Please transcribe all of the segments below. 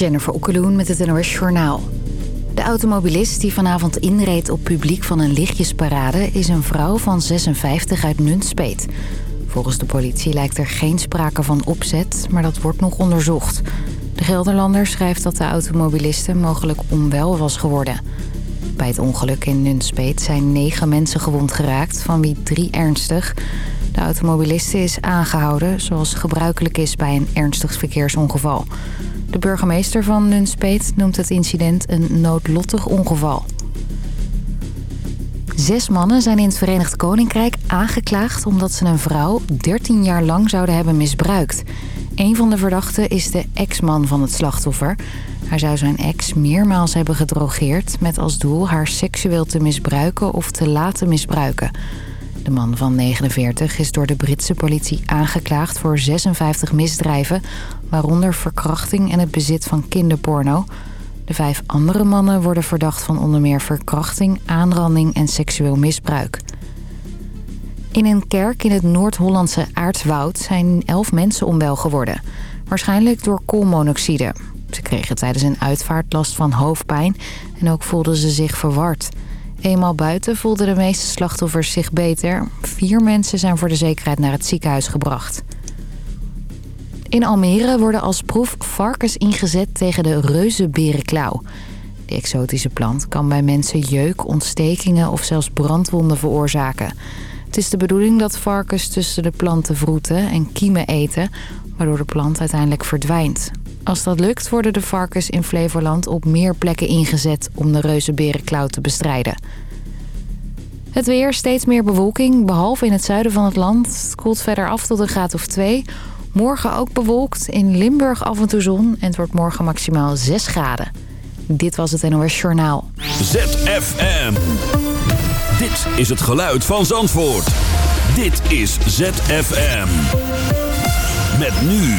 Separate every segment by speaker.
Speaker 1: Jennifer Okkeloen met het NOS Journaal. De automobilist die vanavond inreed op publiek van een lichtjesparade... is een vrouw van 56 uit Nunspeet. Volgens de politie lijkt er geen sprake van opzet, maar dat wordt nog onderzocht. De Gelderlander schrijft dat de automobiliste mogelijk onwel was geworden. Bij het ongeluk in Nunspeet zijn negen mensen gewond geraakt, van wie drie ernstig... De automobiliste is aangehouden, zoals gebruikelijk is bij een ernstig verkeersongeval. De burgemeester van Nunspeet noemt het incident een noodlottig ongeval. Zes mannen zijn in het Verenigd Koninkrijk aangeklaagd... omdat ze een vrouw 13 jaar lang zouden hebben misbruikt. Een van de verdachten is de ex-man van het slachtoffer. Hij zou zijn ex meermaals hebben gedrogeerd... met als doel haar seksueel te misbruiken of te laten misbruiken... De man van 49 is door de Britse politie aangeklaagd voor 56 misdrijven... waaronder verkrachting en het bezit van kinderporno. De vijf andere mannen worden verdacht van onder meer verkrachting, aanranding en seksueel misbruik. In een kerk in het Noord-Hollandse Aartswoud zijn elf mensen onwel geworden. Waarschijnlijk door koolmonoxide. Ze kregen tijdens een uitvaart last van hoofdpijn en ook voelden ze zich verward... Eenmaal buiten voelden de meeste slachtoffers zich beter. Vier mensen zijn voor de zekerheid naar het ziekenhuis gebracht. In Almere worden als proef varkens ingezet tegen de reuzenberenklauw. De exotische plant kan bij mensen jeuk, ontstekingen of zelfs brandwonden veroorzaken. Het is de bedoeling dat varkens tussen de planten vroeten en kiemen eten... waardoor de plant uiteindelijk verdwijnt. Als dat lukt worden de varkens in Flevoland op meer plekken ingezet om de reuzenberenklauw te bestrijden. Het weer, steeds meer bewolking, behalve in het zuiden van het land. Het koelt verder af tot een graad of twee. Morgen ook bewolkt, in Limburg af en toe zon en het wordt morgen maximaal 6 graden. Dit was het NOS Journaal.
Speaker 2: ZFM. Dit is het geluid van Zandvoort. Dit is ZFM. Met nu...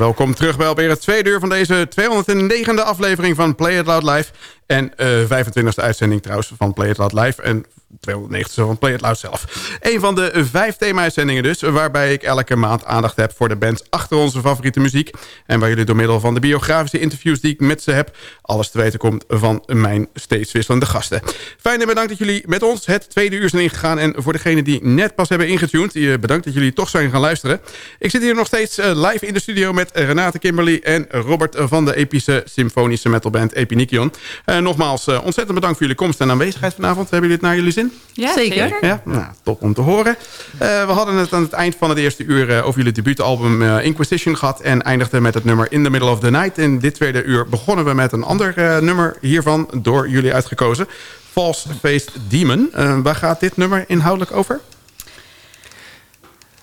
Speaker 3: Welkom terug bij alweer het tweede uur van deze 209e aflevering van Play It Loud Live. En uh, eh, 25e uitzending trouwens van Play It Loud Live. En 290 van Play It Loud zelf. Een van de vijf thema-uitzendingen dus... waarbij ik elke maand aandacht heb voor de bands achter onze favoriete muziek... en waar jullie door middel van de biografische interviews die ik met ze heb... alles te weten komt van mijn steeds wisselende gasten. Fijn en bedankt dat jullie met ons het tweede uur zijn ingegaan... en voor degenen die net pas hebben ingetuned... Eh, bedankt dat jullie toch zijn gaan luisteren. Ik zit hier nog steeds eh, live in de studio met Renate Kimberly... en Robert van de epische symfonische metalband Epinikion. Uh, nogmaals, ontzettend bedankt voor jullie komst en aanwezigheid vanavond. Hebben jullie het naar jullie zin?
Speaker 4: Ja, zeker.
Speaker 3: Ja, nou, top om te horen. Uh, we hadden het aan het eind van het eerste uur uh, over jullie debuutalbum uh, Inquisition gehad... en eindigden met het nummer In the Middle of the Night. In dit tweede uur begonnen we met een ander nummer hiervan... door jullie uitgekozen. False Faced Demon. waar gaat dit nummer inhoudelijk over?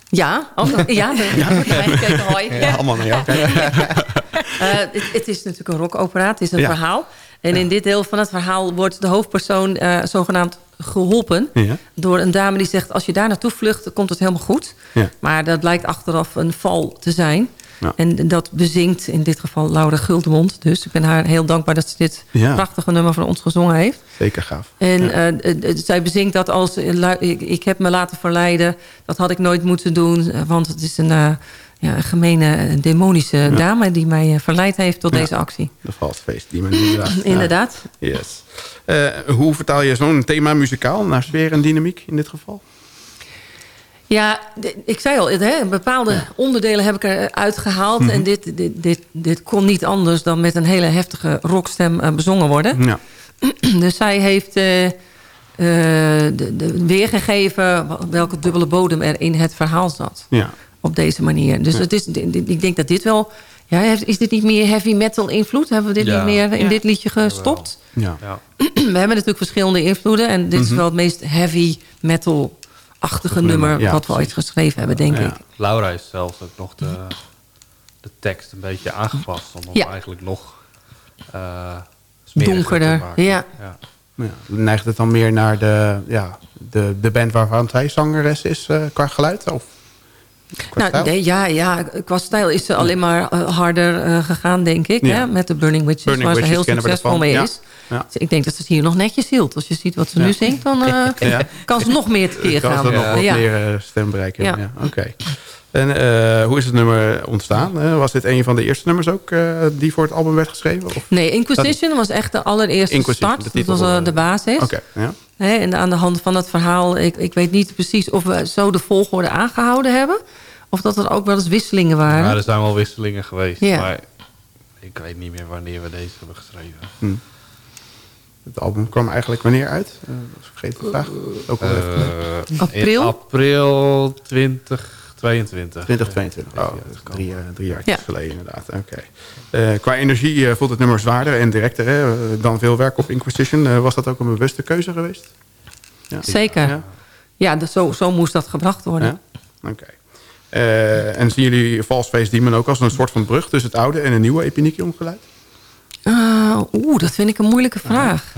Speaker 4: Ja, oh, ja, ja.
Speaker 3: hoi. Ja, allemaal naar jou.
Speaker 4: het, het, is natuurlijk een rockopera, het is een ja. verhaal... En in dit deel van het verhaal wordt de hoofdpersoon uh, zogenaamd geholpen... Ja. door een dame die zegt, als je daar naartoe vlucht, komt het helemaal goed. Ja. Maar dat blijkt achteraf een val te zijn. Ja. En dat bezingt in dit geval Laura Guldemond. Dus ik ben haar heel dankbaar dat ze dit prachtige nummer van ons gezongen heeft.
Speaker 3: Zeker gaaf.
Speaker 4: En uh, zij bezingt dat als... ik, ik, heb me laten verleiden, dat had ik nooit moeten doen... want het is een ja, een gemene, demonische dame... die mij uh, verleid heeft tot deze actie.
Speaker 3: De vast feest die men inderdaad.
Speaker 4: inderdaad.
Speaker 3: Yes. Uh, hoe vertaal je zo'n thema muzikaal naar sfeer en dynamiek in dit geval?
Speaker 4: Ja, ik zei al, hè, bepaalde ja. onderdelen heb ik eruit gehaald. Mm -hmm. En dit, dit, dit, dit kon niet anders dan met een hele heftige rockstem uh, bezongen worden. Ja. dus zij heeft de, de weergegeven welke dubbele bodem er in het verhaal zat. Ja op deze manier. Dus het is, ik denk dat dit wel... Ja, is dit niet meer heavy metal invloed? Hebben we dit niet meer in dit liedje gestopt? Ja. ja. we hebben natuurlijk verschillende invloeden. En dit is mhm. wel het meest heavy metal-achtige nummer... wat we ooit geschreven hebben, denk ik.
Speaker 5: Laura is zelfs ook nog de, de tekst een beetje aangepast. Om eigenlijk nog uh,
Speaker 4: donkerder. Ja. ja.
Speaker 3: Ja, neigt het dan meer naar de, ja, de, de band waarvan zij zangeres is uh, qua geluid? Of?
Speaker 4: Nou, nee, ja, ja, qua stijl is ze alleen maar uh, harder uh, gegaan, denk ik. Hè? Met de Burning Witches, Burning waar Witches ze heel succesvol mee is. Ja. Dus ik denk dat ze het hier nog netjes hield. Als je ziet wat ze nu zingt, dan uh, kan ze nog meer keer gaan.
Speaker 3: Kan ze nog wat meer stem bereiken. Ja. Oké. En hoe is het nummer ontstaan? was dit een van de eerste nummers ook die voor het album werd geschreven? Of?
Speaker 4: Nee, Inquisition was echt de allereerste start. Dat was de basis. Oké, ja. En aan de hand van het verhaal, ik, ik weet niet precies of we zo de volgorde aangehouden hebben. Of dat er ook wel eens wisselingen waren.
Speaker 5: Ja, er zijn wel wisselingen geweest. Ja. Maar ik weet niet meer wanneer we deze hebben geschreven. Hm.
Speaker 3: Het album kwam eigenlijk wanneer uit? Uh, vergeet de vraag. Ook
Speaker 4: al uh, april?
Speaker 5: april 2022.
Speaker 3: 2022. Oh, drie, drie jaar ja. geleden inderdaad. Oké. Okay. qua energie voelt het nummer zwaarder en directer hè, dan veel werk op Inquisition. was dat ook een bewuste keuze geweest?
Speaker 4: Ja. Zeker. Ja, ja dus zo, zo moest dat gebracht worden.
Speaker 3: Oké. Uh, en zien jullie False Face Demon ook als een soort van brug... tussen het oude en een nieuwe Epinikion geluid?
Speaker 4: Uh, Oeh, dat vind ik een moeilijke vraag.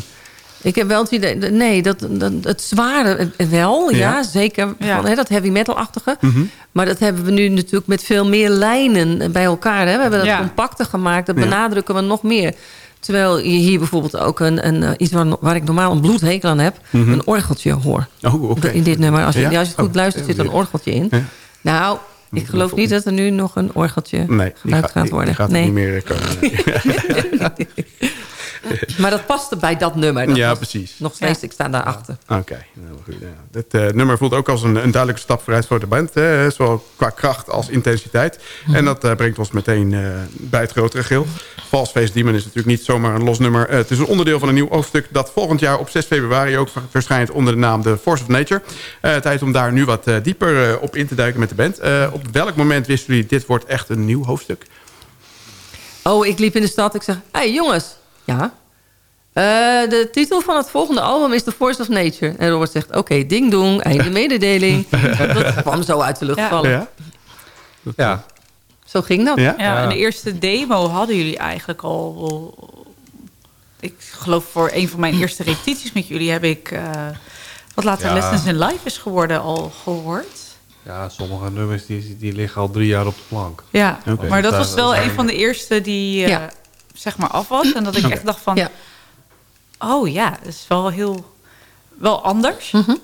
Speaker 4: Ik heb wel het idee... Nee, dat, dat, het zware wel, ja. ja zeker. Van, hè, dat heavy metal-achtige. Mm -hmm. Maar dat hebben we nu natuurlijk met veel meer lijnen bij elkaar. Hè. We hebben dat ja. compacter gemaakt. Dat benadrukken we nog meer. Terwijl je hier bijvoorbeeld ook een, een, iets waar, waar, ik normaal een bloedhekel aan heb... Mm -hmm. een orgeltje hoor. Oh, okay. In dit nummer. Als je, ja? als je het goed oh, luistert, zit er een orgeltje in. Nou, ik geloof niet dat er nu nog een orgeltje nee, gebruikt gaat worden.
Speaker 3: Die gaat
Speaker 4: nee.
Speaker 3: niet meer komen.
Speaker 4: maar dat paste bij dat nummer. Dat
Speaker 3: ja, precies.
Speaker 4: Nog steeds, ik sta daarachter.
Speaker 3: Oké, okay. ja. Dit uh, nummer voelt ook als een, een, duidelijke stap vooruit voor de band. Hè, zowel qua kracht als intensiteit. Mm. En dat uh, brengt ons meteen uh, bij het grotere geheel. False Face Demon is natuurlijk niet zomaar een los nummer. het is een onderdeel van een nieuw hoofdstuk dat volgend jaar op 6 februari ook verschijnt onder de naam The Force of Nature. tijd om daar nu wat dieper op in te duiken met de band. op welk moment wisten jullie dit wordt echt een nieuw hoofdstuk?
Speaker 4: Oh, ik liep in de stad. Ik zeg, hé hey, jongens, ja. Uh, de titel van het volgende album is The Force of Nature. En Robert zegt, oké, okay, ding dong, einde mededeling. dat kwam zo uit de lucht vallen. Ja. ja. Zo ging dat.
Speaker 6: Ja, ja, en de eerste demo hadden jullie eigenlijk al... Ik geloof voor een van mijn eerste repetities met jullie heb ik... Uh, wat later ja. Lessons in Life is geworden al gehoord.
Speaker 5: Ja, sommige nummers die, die liggen al drie jaar op de plank.
Speaker 6: Ja, okay. maar dat was wel een van de eerste die... Uh, zeg maar af was. En dat ik echt dacht van... Ja. Oh ja, dat is wel heel wel anders.
Speaker 4: Mhm.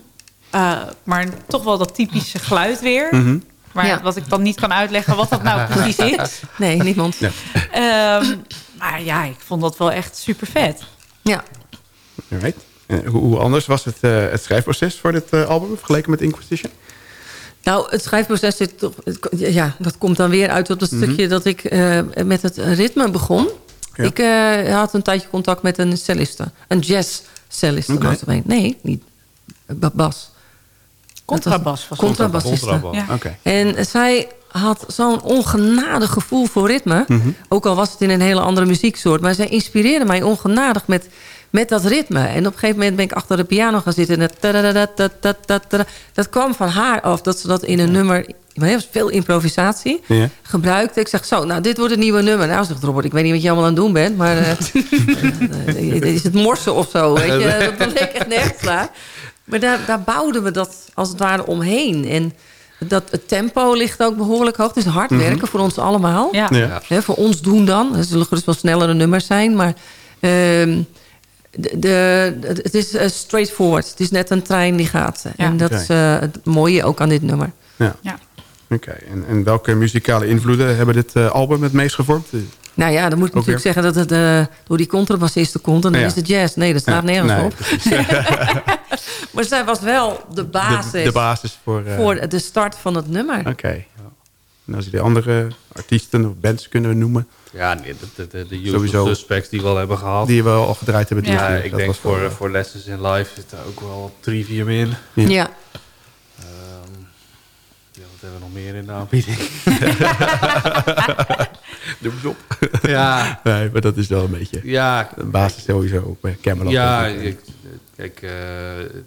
Speaker 6: Uh, maar toch wel dat typische geluid weer.
Speaker 3: Mhm.
Speaker 6: Maar
Speaker 4: Ja.
Speaker 6: wat ik dan niet kan uitleggen wat dat nou precies is.
Speaker 4: Nee, niemand.
Speaker 3: Ja.
Speaker 6: Ehm, maar ja, ik vond dat wel echt super vet.
Speaker 4: Ja.
Speaker 3: Hoe, hoe anders was het, eh, het schrijfproces voor dit eh, album vergeleken met Inquisition?
Speaker 4: Nou, het schrijfproces zit Ja, dat komt dan weer uit op het stukje dat ik eh, met het ritme begon.
Speaker 3: Ja.
Speaker 4: Ik eh, had een tijdje contact met een celliste. Een jazz-celliste. Notabene. Nee, niet. Ba- Bas.
Speaker 6: Contrabas was
Speaker 4: Contrabassiste.
Speaker 5: Contrabas.
Speaker 6: Ja.
Speaker 4: En zij had zo'n ongenadig gevoel voor ritme.
Speaker 3: Mhm.
Speaker 4: Ook al was het in een hele andere muzieksoort. Maar zij inspireerde mij ongenadig met, met dat ritme. En op een gegeven moment ben ik achter de piano gaan zitten. En dat, dat kwam van haar af, dat ze dat in een nummer... dat dat veel improvisatie
Speaker 3: ja.
Speaker 4: gebruikte. Ik zeg zo, nou, dit wordt het nieuwe nummer. Nou, zegt Robert, ik weet niet wat je allemaal aan het doen bent... maar uh, is het morsen of zo, weet je? Dat dat ik echt nergens klaar. Maar daar, daar bouwden we dat als het ware omheen. En dat het tempo ligt ook behoorlijk hoog. Het is hard mhm. werken mm -hmm. voor ons allemaal.
Speaker 6: Ja.
Speaker 3: ja.
Speaker 4: dat voor ons doen dan. Er zullen gerust wel snellere nummers zijn. Maar dat de, de, het is eh, straightforward. Het is net een trein die gaat.
Speaker 6: Ja.
Speaker 4: En dat is eh, het mooie ook aan dit nummer.
Speaker 3: Ja.
Speaker 6: Ja.
Speaker 3: Oké. En, en welke muzikale invloeden hebben dit eh, album het meest gevormd?
Speaker 4: Nou ja, dan moet ik
Speaker 3: Ook
Speaker 4: natuurlijk zeggen dat het eh, door die contrabassisten komt. En dan
Speaker 3: Ja.
Speaker 4: is het jazz. Nee, dat staat
Speaker 3: Ja,
Speaker 4: nergens
Speaker 3: nee,
Speaker 4: op. maar zij was wel de basis,
Speaker 3: De, de basis voor... eh,
Speaker 4: voor de start van het nummer.
Speaker 3: Oké. En als je de andere artiesten of bands kunnen noemen...
Speaker 5: Ja, nee, de, de, de, de usual
Speaker 3: Sowieso.
Speaker 5: suspects die we al hebben gehad.
Speaker 3: die we al gedraaid hebben. Die
Speaker 5: ja, ik
Speaker 3: dat
Speaker 5: denk
Speaker 3: was
Speaker 5: voor,
Speaker 3: eh,
Speaker 5: voor Lessons in Life zitten ook wel drie, vier min.
Speaker 3: Ja.
Speaker 4: Ja.
Speaker 5: Ehm, ja, wat hebben we nog meer in de aanbieding?
Speaker 3: Doe eens op.
Speaker 5: ja,
Speaker 3: nee, maar dat is wel een beetje...
Speaker 5: ja,
Speaker 3: Een basis sowieso op eh, Camelot.
Speaker 5: ja
Speaker 3: denk ik.
Speaker 5: ik- kijk, eh,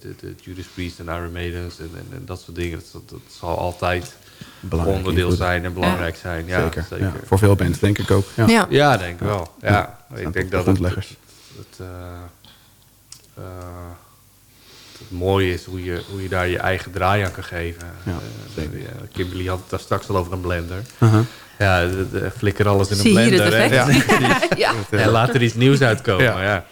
Speaker 5: de, de Judas Priest en Iron Maidens en, en, en dat soort dingen. Dat, dat zal altijd
Speaker 3: Belangrijk
Speaker 5: onderdeel
Speaker 3: invloed.
Speaker 5: zijn en belangrijk zijn. Ja,
Speaker 3: zeker.
Speaker 5: zeker.
Speaker 3: Ja, voor veel bands denk ik ook. Ja.
Speaker 4: Ja.
Speaker 5: Ja, denk ik wel. Ja,
Speaker 3: Ja.
Speaker 5: ik denk dat het, het, eh, eh, het mooie is hoe je, hoe je daar je eigen draai aan kan geven.
Speaker 3: Ja,
Speaker 5: Eh, Kimberly had het daar straks al over een blender.
Speaker 3: Uh-huh.
Speaker 5: Ja, de, de- flikker alles in een
Speaker 4: Zie
Speaker 5: blender.
Speaker 4: het
Speaker 5: hè.
Speaker 4: effect.
Speaker 3: Ja.
Speaker 4: ja.
Speaker 5: En laat er iets nieuws uitkomen.
Speaker 3: Ja.
Speaker 5: Ja.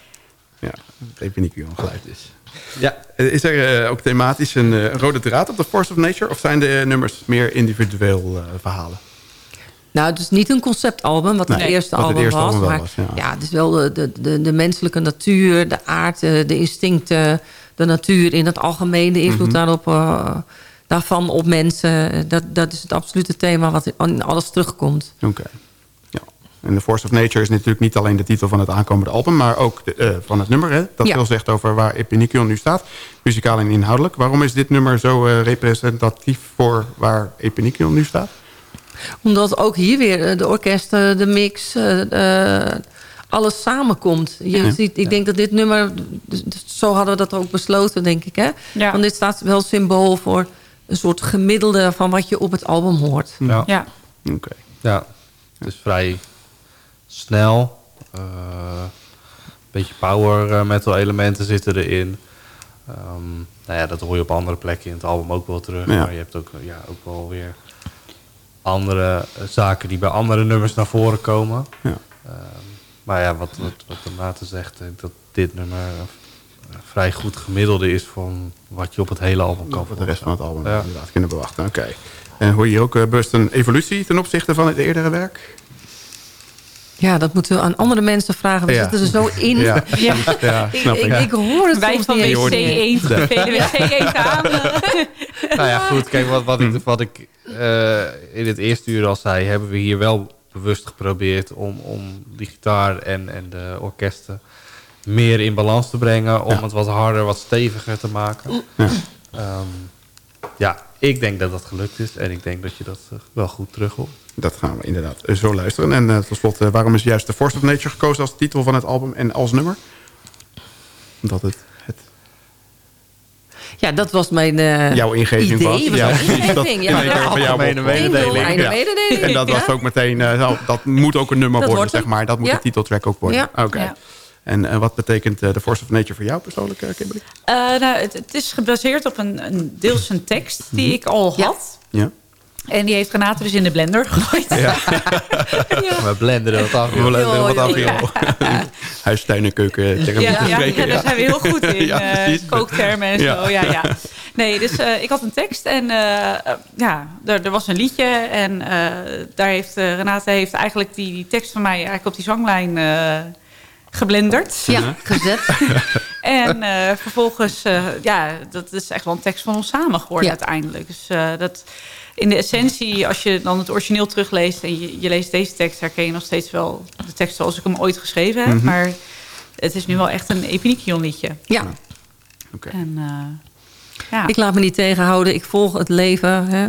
Speaker 3: Ja, even niet een geluid is.
Speaker 5: Ja.
Speaker 3: Eh, Is er eh, ook thematisch een eh, rode draad op The Force of Nature? Of zijn de nummers meer individueel eh, verhalen?
Speaker 4: Nou, het is niet een conceptalbum, wat het
Speaker 3: Nee,
Speaker 4: eerste
Speaker 3: wat het
Speaker 4: album
Speaker 3: eerste
Speaker 4: was.
Speaker 3: album
Speaker 4: maar
Speaker 3: was, ja.
Speaker 4: ja. het is wel de, de, de, de menselijke natuur, de aard, de instincten, de natuur in het algemeen, de invloed
Speaker 3: Mhm.
Speaker 4: daarop, eh, daarvan op mensen. Dat, dat is het absolute thema wat in alles terugkomt.
Speaker 3: Oké. En The Force of Nature is natuurlijk niet alleen de titel van het aankomende album... maar ook de, eh, van het nummer. Hè? Dat
Speaker 4: Ja.
Speaker 3: veel zegt over waar Epinikion nu staat. Muzikaal en inhoudelijk. Waarom is dit nummer zo eh, representatief voor waar Epinikion nu staat?
Speaker 4: Omdat ook hier weer eh, de orkesten, de mix, eh, eh, alles samenkomt. Je
Speaker 3: Ja.
Speaker 4: ziet, ik denk dat dit nummer, dus- dus zo hadden we dat ook besloten, denk ik. Hè?
Speaker 6: Ja.
Speaker 4: Want dit staat wel symbool voor een soort gemiddelde van wat je op het album hoort.
Speaker 5: Ja.
Speaker 6: Ja.
Speaker 3: Oké.
Speaker 5: Ja, het is vrij snel. eh, Een beetje power eh, metal elementen zitten erin. Ehm, nou ja, dat hoor je op andere plekken in het album ook wel terug.
Speaker 3: Ja.
Speaker 5: Maar je hebt ook, eh, ja, ook wel weer andere eh, zaken die bij andere nummers naar voren komen.
Speaker 3: Ja.
Speaker 5: Ehm, maar ja, wat, wat, wat de Maarten zegt, denk ik dat dit nummer eh, vrij goed gemiddelde is van wat je op het hele album kan
Speaker 3: Voor de rest van het album
Speaker 5: Ja.
Speaker 3: inderdaad kunnen bewachten. Oké. En hoor je ook eh, bewust een evolutie ten opzichte van het eerdere werk?
Speaker 4: Ja, dat moeten we aan andere mensen vragen. We
Speaker 3: Ja.
Speaker 4: zitten er zo in.
Speaker 3: Ja,
Speaker 6: Ja.
Speaker 3: ja
Speaker 4: Ik,
Speaker 3: snap
Speaker 4: ik,
Speaker 3: ik.
Speaker 4: ik hoor het
Speaker 6: Wij
Speaker 4: soms
Speaker 6: van
Speaker 4: niet eens.
Speaker 6: WC1 velen WC1 aan.
Speaker 5: Nou ja, goed. Kijk, wat, wat ik, wat ik eh, in het eerste uur al zei... hebben we hier wel bewust geprobeerd om, om die gitaar en, en de orkesten... meer in balans te brengen. Om
Speaker 3: Ja.
Speaker 5: het wat harder, wat steviger te maken.
Speaker 3: Ja.
Speaker 5: Ehm, ja, ik denk dat dat gelukt is. En ik denk dat je dat eh, wel goed terug hoort.
Speaker 3: Dat gaan we inderdaad eh, zo luisteren. En eh, tot slot, waarom is juist The Force of Nature gekozen als titel van het album en als nummer? Omdat het, het
Speaker 4: Ja, dat was mijn eh,
Speaker 3: jouw ingeving
Speaker 4: idee.
Speaker 3: was.
Speaker 4: was
Speaker 3: Ja. Dat van jou
Speaker 5: Algemene mededeling.
Speaker 3: Ja.
Speaker 4: mededeling.
Speaker 3: En dat
Speaker 4: Ja.
Speaker 3: was ook meteen, nou, dat moet ook een nummer
Speaker 4: Dat
Speaker 3: worden, zeg maar. Dat moet
Speaker 4: Ja.
Speaker 3: de titeltrack ook worden.
Speaker 4: Ja.
Speaker 3: Oké.
Speaker 6: Ja.
Speaker 3: En eh, wat betekent eh, The Force of Nature voor jou persoonlijk, eh, Kimberly?
Speaker 6: Eh, nou, het, het is gebaseerd op een, een deels een tekst die ik al
Speaker 4: Ja.
Speaker 6: had.
Speaker 3: Ja.
Speaker 6: En die heeft granaten dus in de blender gegooid. Ja.
Speaker 5: We blenderen wat af.
Speaker 3: We blenderen wat af,
Speaker 6: ja.
Speaker 3: joh. Huis, tuin en keuken.
Speaker 6: Ja, ja, ja, daar zijn we heel goed in.
Speaker 3: Ja,
Speaker 6: eh,
Speaker 3: precies.
Speaker 6: kooktermen en
Speaker 3: Ja.
Speaker 6: zo. Ja, ja. Nee, dus eh, ik had een tekst en eh, eh, ja, er, er was een liedje. En eh, daar heeft eh, Renate heeft eigenlijk die, die tekst van mij eigenlijk op die zanglijn eh geblenderd.
Speaker 4: Ja, gezet.
Speaker 6: En eh, vervolgens, eh, ja, dat is echt wel een tekst van ons samen geworden
Speaker 4: Ja.
Speaker 6: uiteindelijk. Dus eh, dat in de essentie, als je dan het origineel terugleest en je, je leest deze tekst, herken je nog steeds wel de tekst zoals ik hem ooit geschreven heb.
Speaker 3: Mhm.
Speaker 6: Maar het is nu wel echt een Epinikion liedje.
Speaker 4: Ja,
Speaker 3: Oké.
Speaker 6: En eh, ja.
Speaker 4: ik laat me niet tegenhouden. Ik volg het leven. Hè.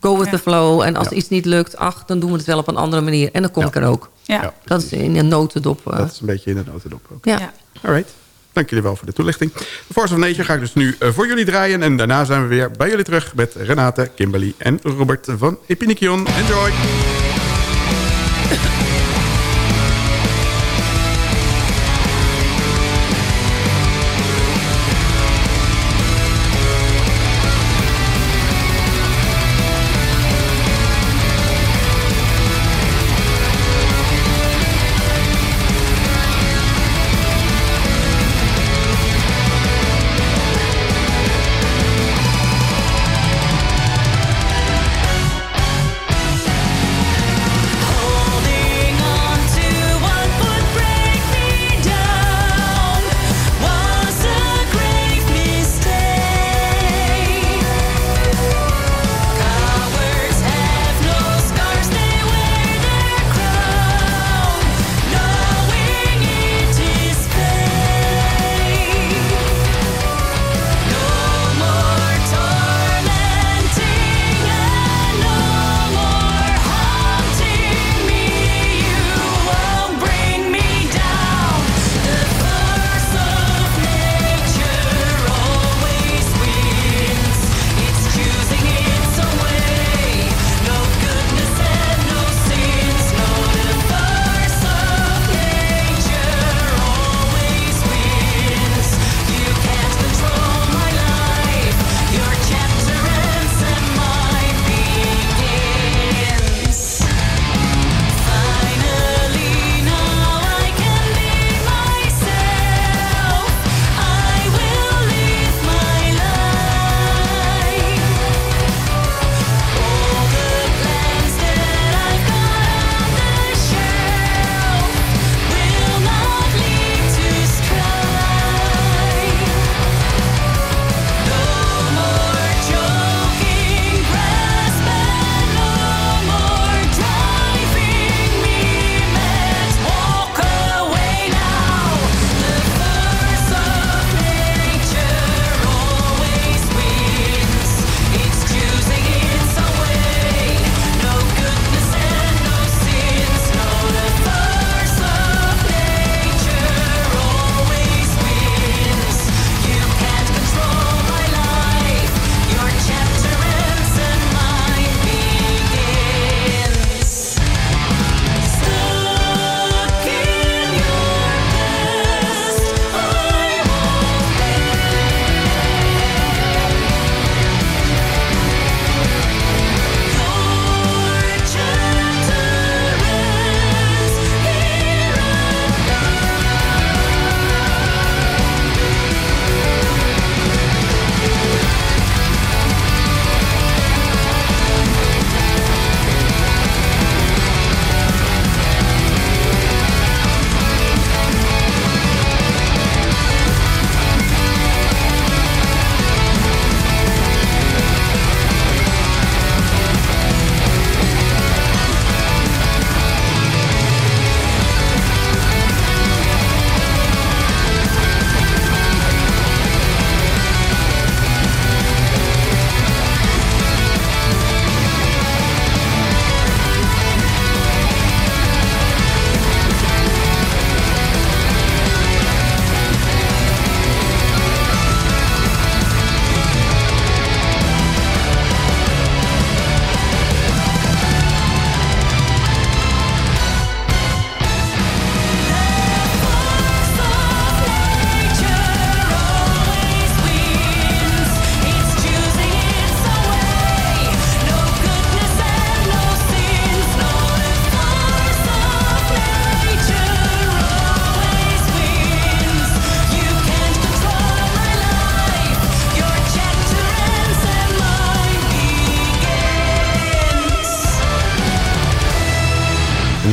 Speaker 4: Go with
Speaker 6: Ja.
Speaker 4: the flow. En als
Speaker 3: Ja.
Speaker 4: iets niet lukt, ach, dan doen we het wel op een andere manier. En dan kom
Speaker 3: Ja.
Speaker 4: ik er ook.
Speaker 6: Ja.
Speaker 4: Dat is in een notendop. eh.
Speaker 3: Dat is een beetje in de notendop ook.
Speaker 4: ja.
Speaker 6: Ja.
Speaker 3: Alright. Dank jullie wel voor de toelichting. De Force of Nature ga ik dus nu eh, voor jullie draaien. En daarna zijn we weer bij jullie terug met Renate, Kimberly en Robert van Epinikion. Enjoy!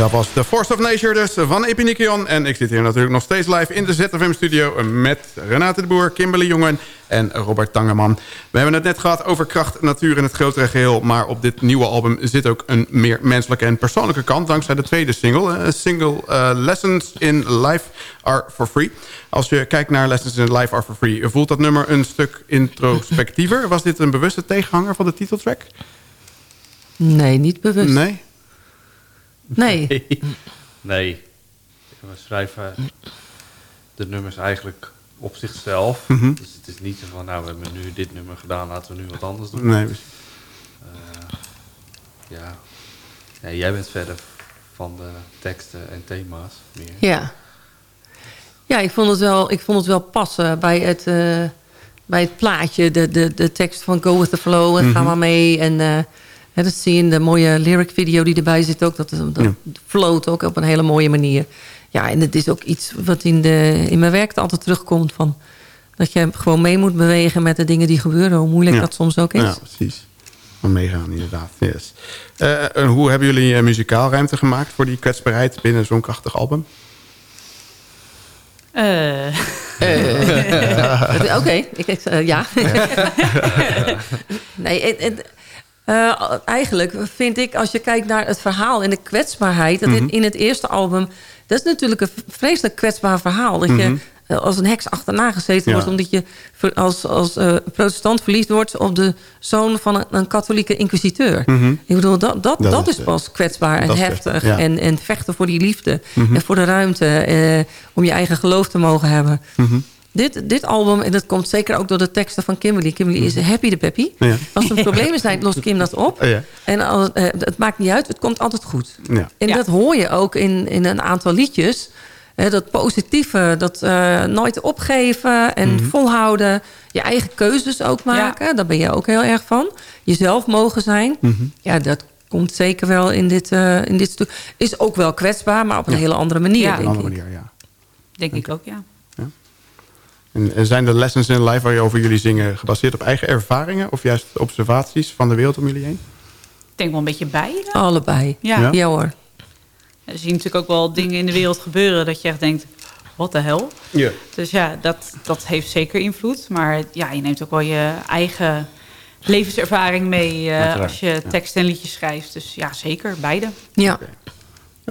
Speaker 3: Dat was The Force of Nature dus van Epinikion. En ik zit hier natuurlijk nog steeds live in de ZFM-studio... met Renate de Boer, Kimberly Jongen en Robert Tangeman. We hebben het net gehad over kracht, natuur en het grotere geheel... maar op dit nieuwe album zit ook een meer menselijke en persoonlijke kant... dankzij de tweede single. Een single uh, Lessons in Life Are For Free. Als je kijkt naar Lessons in Life Are For Free... voelt dat nummer een stuk introspectiever. Was dit een bewuste tegenhanger van de titeltrack?
Speaker 4: Nee, niet bewust.
Speaker 3: Nee?
Speaker 4: Nee.
Speaker 5: Nee. We schrijven de nummers eigenlijk op zichzelf.
Speaker 3: Mhm.
Speaker 5: Dus het is niet zo van, nou, we hebben nu dit nummer gedaan, laten we nu wat anders doen.
Speaker 3: Nee, precies.
Speaker 5: Eh, ja. Nee, jij bent verder van de teksten en thema's meer.
Speaker 4: Ja. Ja, ik vond het wel, ik vond het wel passen bij het, eh, bij het plaatje. De, de, de tekst van Go with the Flow en ga
Speaker 3: Mhm.
Speaker 4: maar mee. En eh, dat zie je in de mooie lyric video die erbij zit ook. Dat, dat
Speaker 3: Ja.
Speaker 4: float ook op een hele mooie manier. Ja, en het is ook iets wat in, de, in mijn werk altijd terugkomt. Van, dat je gewoon mee moet bewegen met de dingen die gebeuren. Hoe moeilijk
Speaker 3: Ja.
Speaker 4: dat soms ook is.
Speaker 3: Ja, precies. Maar meegaan, inderdaad. Yes. Eh, en hoe hebben jullie uh, muzikaal ruimte gemaakt... voor die kwetsbaarheid binnen zo'n krachtig album?
Speaker 6: Eh,
Speaker 4: Eh, Oké, eh, ja. nee, het- het, eh, eigenlijk vind ik, als je kijkt naar het verhaal en de kwetsbaarheid... dat in, in het eerste album, dat is natuurlijk een vreselijk kwetsbaar verhaal. Dat je eh, als een heks achterna gezeten
Speaker 3: Ja.
Speaker 4: wordt... omdat je als, als eh, protestant verliefd wordt op de zoon van een, een katholieke inquisiteur. Ik bedoel, dat, dat,
Speaker 3: Dat
Speaker 4: dat,
Speaker 3: is,
Speaker 4: pas kwetsbaar en heftig.
Speaker 3: ja.
Speaker 4: en, en vechten voor die liefde en voor de ruimte... om je eigen geloof te mogen hebben. Dit, dit album, en dat komt zeker ook door de teksten van Kimberly. Kimberly is happy de peppy.
Speaker 3: Ja.
Speaker 4: Als er problemen zijn, lost Kim dat op.
Speaker 3: Oh, ja.
Speaker 4: En als, eh, het maakt niet uit, het komt altijd goed.
Speaker 3: Ja.
Speaker 4: En
Speaker 6: Ja.
Speaker 4: dat hoor je ook in, in een aantal liedjes. Hè, dat positieve, dat eh, nooit opgeven en volhouden. Je eigen keuzes ook maken. Daar ben je ook heel erg van. Jezelf mogen zijn. Ja, dat komt zeker wel in dit, eh, in dit stuk. Is ook wel kwetsbaar, maar op een hele andere manier,
Speaker 6: Ja.
Speaker 3: Op een
Speaker 4: denk
Speaker 3: andere
Speaker 4: ik.
Speaker 3: manier, ja.
Speaker 6: denk ik ook, ja.
Speaker 3: En, en zijn de lessons in life waarover jullie zingen... gebaseerd op eigen ervaringen... of juist observaties van de wereld om jullie heen?
Speaker 6: Ik denk wel een beetje beide.
Speaker 4: Allebei.
Speaker 6: Ja.
Speaker 3: Ja.
Speaker 4: Ja hoor.
Speaker 6: Er zien natuurlijk ook wel dingen in de wereld gebeuren... dat je echt denkt, wat de hel?
Speaker 3: Ja.
Speaker 6: Dus ja, dat, dat heeft zeker invloed. Maar ja, je neemt ook wel je eigen levenservaring mee... eh, als je tekst en liedjes schrijft. Dus ja, zeker, beide.
Speaker 4: Ja.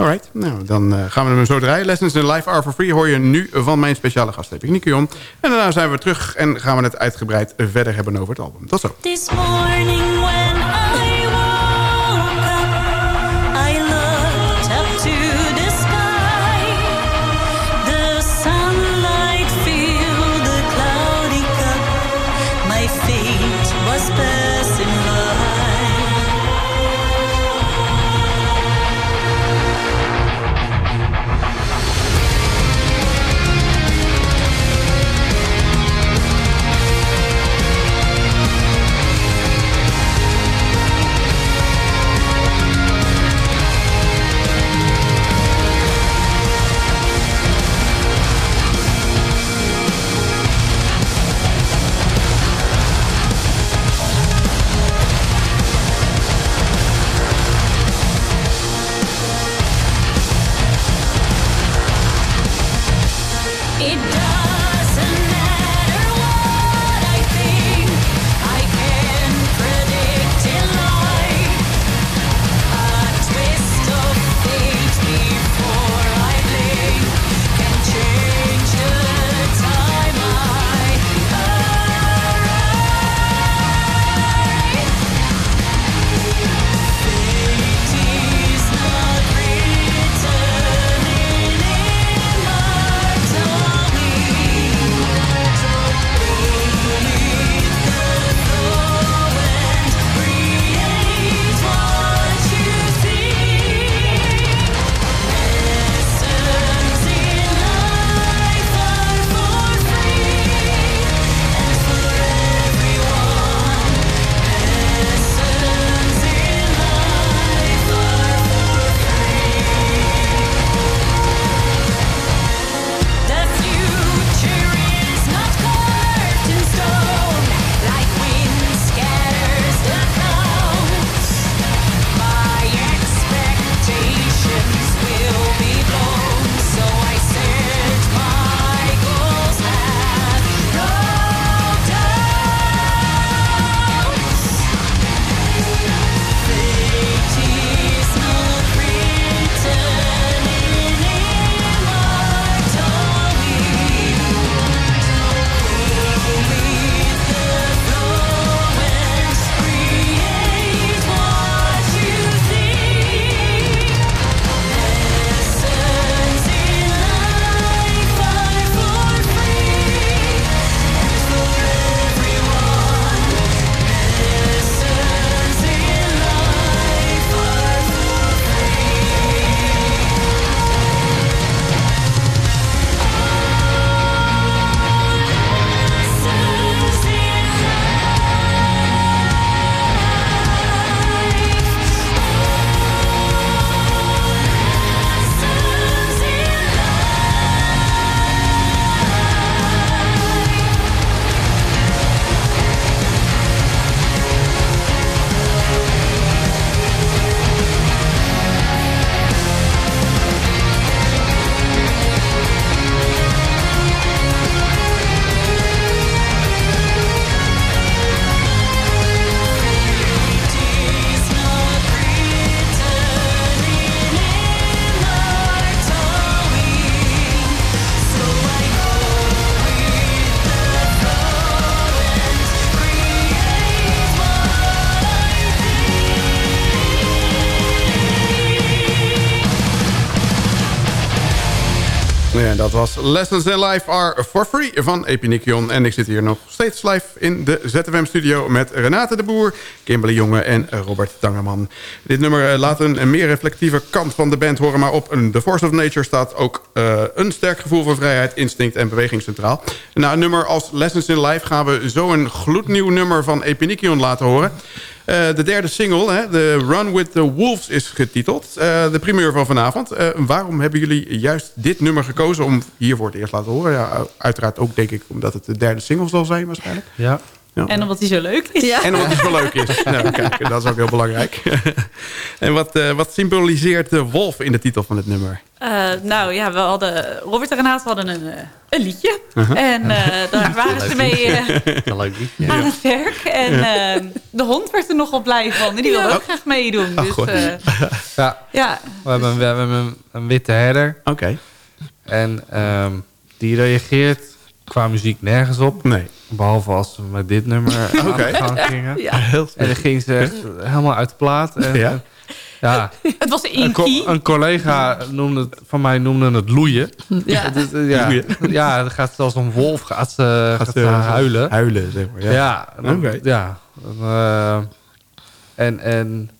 Speaker 3: Alright, nou dan eh, gaan we hem zo draaien. Lessons in Life are for free hoor je nu van mijn speciale gast, Nikion. En daarna zijn we terug en gaan we het uitgebreid verder hebben over het album. Tot zo.
Speaker 7: This morning when I
Speaker 3: Lessons in Life are for free van Epinikion. En ik zit hier nog steeds live in de ZFM-studio... met Renate de Boer, Kimberly Jonge en Robert Tangerman. Dit nummer eh, laat een, meer reflectieve kant van de band horen... maar op The Force of Nature staat ook eh, een sterk gevoel van vrijheid... instinct en beweging centraal. Na een nummer als Lessons in Life gaan we zo een gloednieuw nummer van Epinikion laten horen... Eh, de derde single, hè, de Run with the Wolves, is getiteld. Eh, de primeur van vanavond. Eh, waarom hebben jullie juist dit nummer gekozen om hier voor het eerst laten horen? Ja, uiteraard ook denk ik omdat het de derde single zal zijn waarschijnlijk.
Speaker 5: Ja.
Speaker 3: Ja.
Speaker 6: En omdat hij zo leuk is.
Speaker 3: En omdat het zo leuk is. nou, kijk, dat is ook heel belangrijk. en wat, eh, wat symboliseert de wolf in de titel van het nummer?
Speaker 6: Eh, nou ja, we hadden, Robert en Renate hadden een, eh, een liedje.
Speaker 3: Uh-huh.
Speaker 6: En eh, daar waren ze mee eh, aan het werk. En eh, de hond werd er nogal blij van. En die wilde ook graag meedoen.
Speaker 3: Oh,
Speaker 6: dus eh,
Speaker 5: Ja,
Speaker 6: ja,
Speaker 5: we hebben, we hebben een, een witte herder.
Speaker 3: Oké.
Speaker 5: En ehm, die reageert qua muziek nergens op.
Speaker 3: Nee.
Speaker 5: Behalve als we met dit nummer aan
Speaker 3: Oké.
Speaker 5: de gang gingen.
Speaker 6: ja,
Speaker 3: Heel
Speaker 5: En dan ging ze echt helemaal uit de plaat. En,
Speaker 3: Ja.
Speaker 5: en- ja.
Speaker 6: het was
Speaker 5: Een, co-
Speaker 6: key.
Speaker 5: een collega noemde het, van mij noemde het loeien.
Speaker 4: Ja.
Speaker 5: Dus, eh, ja,
Speaker 3: Loeien.
Speaker 5: ja, dan gaat zelfs een wolf gaat ze, gaat ze huilen.
Speaker 3: Huilen, zeg maar.
Speaker 5: Ja,
Speaker 3: Ja.
Speaker 5: dan-
Speaker 3: Oké.
Speaker 5: ja. Dan, eh, en, en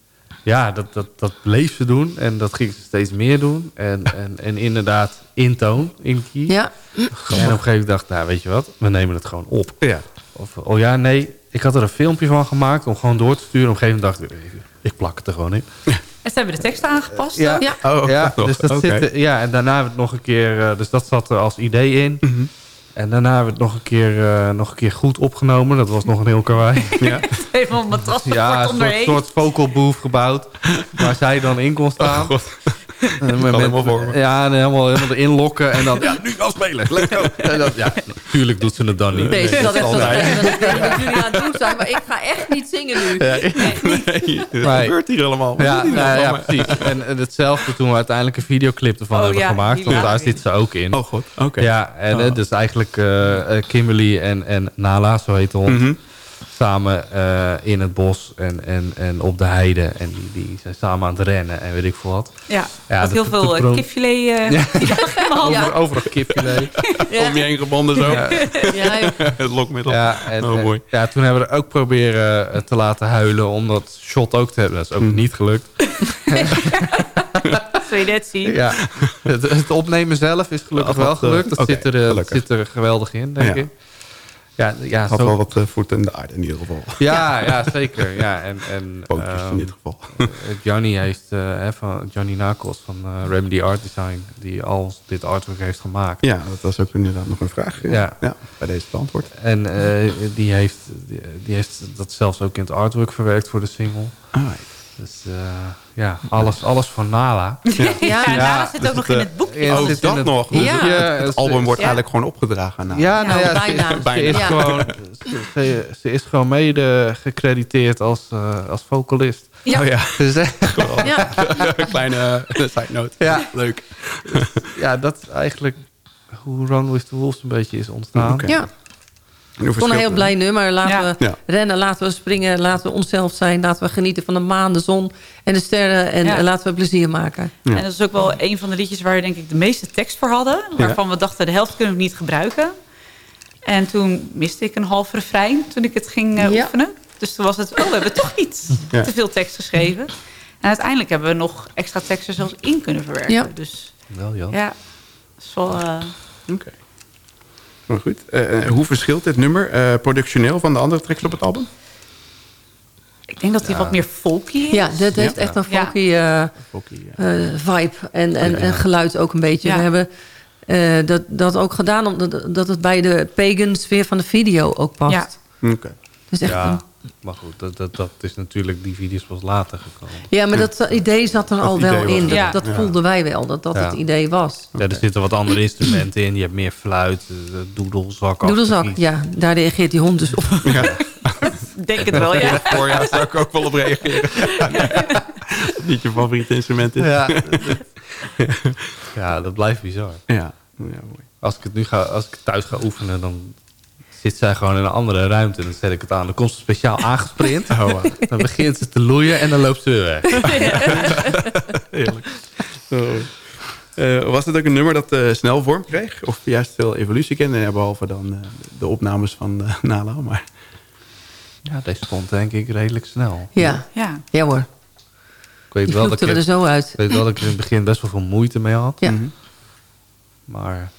Speaker 5: ja, dat, dat, dat bleef ze doen. En dat ging ze steeds meer doen. En, en, en inderdaad in toon, in key.
Speaker 4: Ja.
Speaker 5: En op een gegeven moment dacht ik, nou weet je wat, we nemen het gewoon op.
Speaker 3: Ja.
Speaker 5: Of, oh ja, nee, ik had er een filmpje van gemaakt om gewoon door te sturen. Op een gegeven moment dacht ik, ik plak het er gewoon in.
Speaker 6: En ze hebben de teksten aangepast.
Speaker 5: Ja.
Speaker 4: Ja.
Speaker 3: Oh,
Speaker 5: ja,
Speaker 3: nog.
Speaker 5: dus dat zit, ja, en daarna hebben we het nog een keer, eh, dus dat zat er als idee in.
Speaker 3: Mhm.
Speaker 5: En daarna hebben we het nog een keer, eh, nog een keer goed opgenomen. Dat was nog een heel karwei.
Speaker 3: Ja.
Speaker 6: Helemaal een matras ja,
Speaker 5: een soort,
Speaker 6: onderheen.
Speaker 5: soort vocal booth gebouwd. Waar zij dan in kon staan.
Speaker 3: God. Helemaal voor me.
Speaker 5: Ja, en helemaal, helemaal erin lokken. En dan,
Speaker 3: Ja, nu al spelen. Let's go.
Speaker 5: en dan, ja, natuurlijk doet ze het dan niet.
Speaker 4: Nee, dat
Speaker 5: dat
Speaker 4: zeggen. Dat ik weet wat jullie aan het doen zijn, maar ik ga echt niet zingen nu.
Speaker 3: Nee,
Speaker 5: Nee.
Speaker 3: gebeurt hier allemaal? Wat
Speaker 5: Ja,
Speaker 3: is hier
Speaker 5: nou, ja, precies. En, en hetzelfde toen we uiteindelijk een videoclip ervan
Speaker 6: Oh,
Speaker 5: hebben
Speaker 6: ja,
Speaker 5: gemaakt. Want daar zit ze ook in.
Speaker 3: Oh god, oké.
Speaker 5: Ja, en
Speaker 3: Oh.
Speaker 5: eh, dus eigenlijk eh, eh, Kimberly en, en Nala, zo heet de hond,
Speaker 3: Mhm.
Speaker 5: Samen eh, in het bos en, en, en op de heide. En die, die zijn samen aan het rennen en weet ik veel wat.
Speaker 6: Ja,
Speaker 5: Ja, dat-
Speaker 6: heel veel uh,
Speaker 5: dat-
Speaker 6: kipfilet eh,
Speaker 5: Ja.
Speaker 6: die lag in mijn hand.
Speaker 5: Over, overal kipfilet.
Speaker 3: Om je heen gebonden zo.
Speaker 5: Ja.
Speaker 3: Het lokmiddel.
Speaker 5: ja, en,
Speaker 3: Oh, mooi.
Speaker 5: ja, toen hebben we er ook proberen eh, te laten huilen om dat shot ook te hebben. Dat is ook
Speaker 3: Mhm.
Speaker 5: niet gelukt.
Speaker 6: Zul je net zien.
Speaker 5: Ja, het, het opnemen zelf is gelukkig wel
Speaker 3: eh,
Speaker 5: gelukt. Dat zit, er, eh,
Speaker 3: gelukkig.
Speaker 5: zit er geweldig in, denk
Speaker 3: Ja.
Speaker 5: ik. Ja, ja,
Speaker 3: Had
Speaker 5: zo-
Speaker 3: wel wat eh, voet in de aarde in ieder geval.
Speaker 5: ja, ja, zeker. Ja, en, en,
Speaker 3: Pootjes
Speaker 5: ehm,
Speaker 3: in dit geval.
Speaker 5: eh, Johnny heeft, eh, van Johnny Nakos van Remedy Art Design, die al dit artwork heeft gemaakt.
Speaker 3: Ja, dat was ook inderdaad nog een vraag. Ja,
Speaker 5: Ja.
Speaker 3: bij deze beantwoord.
Speaker 5: En die, heeft, die, die heeft dat zelfs ook in het artwork verwerkt voor de single.
Speaker 3: Alright.
Speaker 5: Dus eh, ja, alles, alles voor Nala.
Speaker 6: Ja,
Speaker 4: Ja.
Speaker 6: Nala zit
Speaker 3: dus
Speaker 6: ook nog
Speaker 3: het,
Speaker 6: in
Speaker 3: eh,
Speaker 6: het boekje.
Speaker 5: Ja,
Speaker 3: Oh,
Speaker 5: zit in
Speaker 3: dat
Speaker 5: het-
Speaker 3: nog.
Speaker 4: Ja.
Speaker 3: Het, het album wordt
Speaker 6: Ja.
Speaker 3: eigenlijk gewoon opgedragen. Nou.
Speaker 5: Ja, nou ja,
Speaker 4: Nou,
Speaker 5: ze,
Speaker 4: bijna.
Speaker 5: ze
Speaker 3: Bijna.
Speaker 5: is
Speaker 4: Ja.
Speaker 5: gewoon, ze, is gewoon mede gecrediteerd als, eh, als vocalist.
Speaker 6: Ja.
Speaker 3: Oh ja,
Speaker 5: Dus
Speaker 4: Ja.
Speaker 3: een kleine side note.
Speaker 5: Ja.
Speaker 3: Leuk.
Speaker 5: ja, dat is eigenlijk hoe Run with the Wolves een beetje is ontstaan.
Speaker 4: Ja. Ik vond een heel blij nummer. Laten
Speaker 6: Ja.
Speaker 4: we
Speaker 3: Ja.
Speaker 4: rennen, laten we springen, laten we onszelf zijn. Laten we genieten van de maan, de zon en de sterren. En
Speaker 6: Ja.
Speaker 4: laten we plezier maken.
Speaker 3: Ja.
Speaker 6: En dat is ook wel een van de liedjes waar we denk ik de meeste tekst voor hadden. Waarvan we dachten, de helft kunnen we niet gebruiken. En toen miste ik een half refrein toen ik het ging eh,
Speaker 4: Ja.
Speaker 6: oefenen. Dus toen was het, oh, we hebben toch niet
Speaker 3: Ja.
Speaker 6: te veel tekst geschreven. En uiteindelijk hebben we nog extra teksten zelfs in kunnen verwerken.
Speaker 4: Ja.
Speaker 6: Dus
Speaker 5: Wel,
Speaker 6: ja, dat is wel... eh,
Speaker 3: Oké. Maar goed. Eh, eh, hoe verschilt dit nummer eh, productioneel van de andere tracks op het album?
Speaker 6: ik denk dat hij wat meer folky is.
Speaker 4: Ja, dit heeft echt een eh, eh, vibe en, en,
Speaker 3: Ja.
Speaker 4: en geluid ook een beetje.
Speaker 6: Ja.
Speaker 4: We hebben eh, dat, dat ook gedaan omdat dat het bij de pagan sfeer van de video ook past.
Speaker 6: Ja.
Speaker 3: Oké.
Speaker 4: Dus echt
Speaker 5: Ja,
Speaker 4: een-
Speaker 5: maar goed, dat, dat, dat is natuurlijk, die video's pas later gekomen.
Speaker 4: ja, maar dat idee zat er
Speaker 3: Dat
Speaker 4: al wel
Speaker 3: was
Speaker 4: in. Dat,
Speaker 6: Ja.
Speaker 4: dat
Speaker 3: Ja.
Speaker 4: voelden wij wel, dat dat
Speaker 5: Ja.
Speaker 4: het idee was.
Speaker 5: Ja, er zitten wat andere instrumenten in. Je hebt meer fluit, eh, doedelzak.
Speaker 4: Doedelzak, ja, daar reageert die hond dus op.
Speaker 6: Ik denk het wel, ja.
Speaker 3: Voorjaar zou ik ook wel op reageren. Niet je favoriete instrument is.
Speaker 5: Ja, ja, dat blijft bizar.
Speaker 3: Ja. ja mooi.
Speaker 5: Als ik het nu ga, als ik het thuis ga oefenen, dan zit zij gewoon in een andere ruimte. Dan zet ik het aan. Dan komt ze speciaal aangesprint.
Speaker 3: Oh, wow.
Speaker 5: Dan begint ze te loeien en dan loopt ze weer weg.
Speaker 3: Heerlijk. Oh. Eh, was het ook een nummer dat eh, snel vorm kreeg? Of juist veel evolutie kende? Behalve dan eh, de opnames van uh, Nala. Maar
Speaker 5: Ja, deze stond denk ik redelijk snel.
Speaker 4: Ja,
Speaker 6: Ja.
Speaker 4: ja hoor.
Speaker 5: Ik weet,
Speaker 4: Die
Speaker 5: wel dat ik,
Speaker 4: er zo uit.
Speaker 5: ik weet wel dat ik er in het begin best wel veel moeite mee had.
Speaker 4: Ja.
Speaker 5: Maar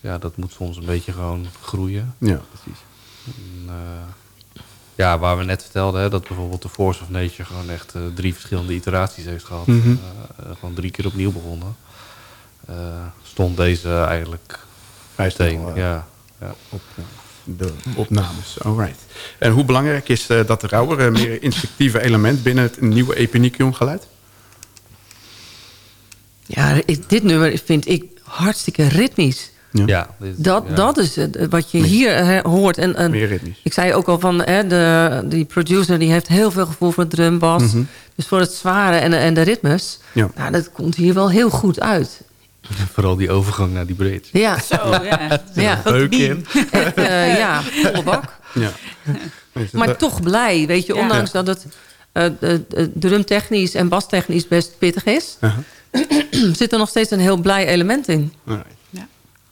Speaker 5: ja, dat moet soms een beetje gewoon groeien.
Speaker 3: ja, precies.
Speaker 5: En, eh, ja, waar we net vertelden, hè, dat bijvoorbeeld de Force of Nature gewoon echt eh, drie verschillende iteraties heeft gehad.
Speaker 3: Mhm.
Speaker 5: Eh, gewoon drie keer opnieuw begonnen. Eh, stond deze eigenlijk
Speaker 3: Vrij snel,
Speaker 5: meteen.
Speaker 3: eh,
Speaker 5: ja, ja.
Speaker 3: op de opnames. Alright. En hoe belangrijk is eh, dat rauwere, meer instinctieve element binnen het nieuwe Epinikion geluid?
Speaker 4: Ja, ik- dit nummer vind ik hartstikke ritmisch.
Speaker 5: Ja, dit-
Speaker 4: Dat,
Speaker 5: ja.
Speaker 4: dat is het, wat je hier hoort. En, en
Speaker 3: Meer ritmisch.
Speaker 4: ik zei ook al van, hè, de, die producer die heeft heel veel gevoel voor drum, bas.
Speaker 3: Mhm.
Speaker 4: Dus voor het zware en, en de ritmes.
Speaker 3: Ja.
Speaker 4: Nou, dat komt hier wel heel goed uit.
Speaker 5: Vooral die overgang naar die bridge.
Speaker 4: Ja,
Speaker 6: Zo, ja.
Speaker 4: ja.
Speaker 5: Beuk in.
Speaker 4: Eh, ja volle bak.
Speaker 3: Ja.
Speaker 4: Maar toch blij, weet je.
Speaker 6: Ja.
Speaker 4: Ondanks dat het eh, drumtechnisch en bastechnisch best pittig is... Zit er nog steeds een heel blij element in.
Speaker 3: alright.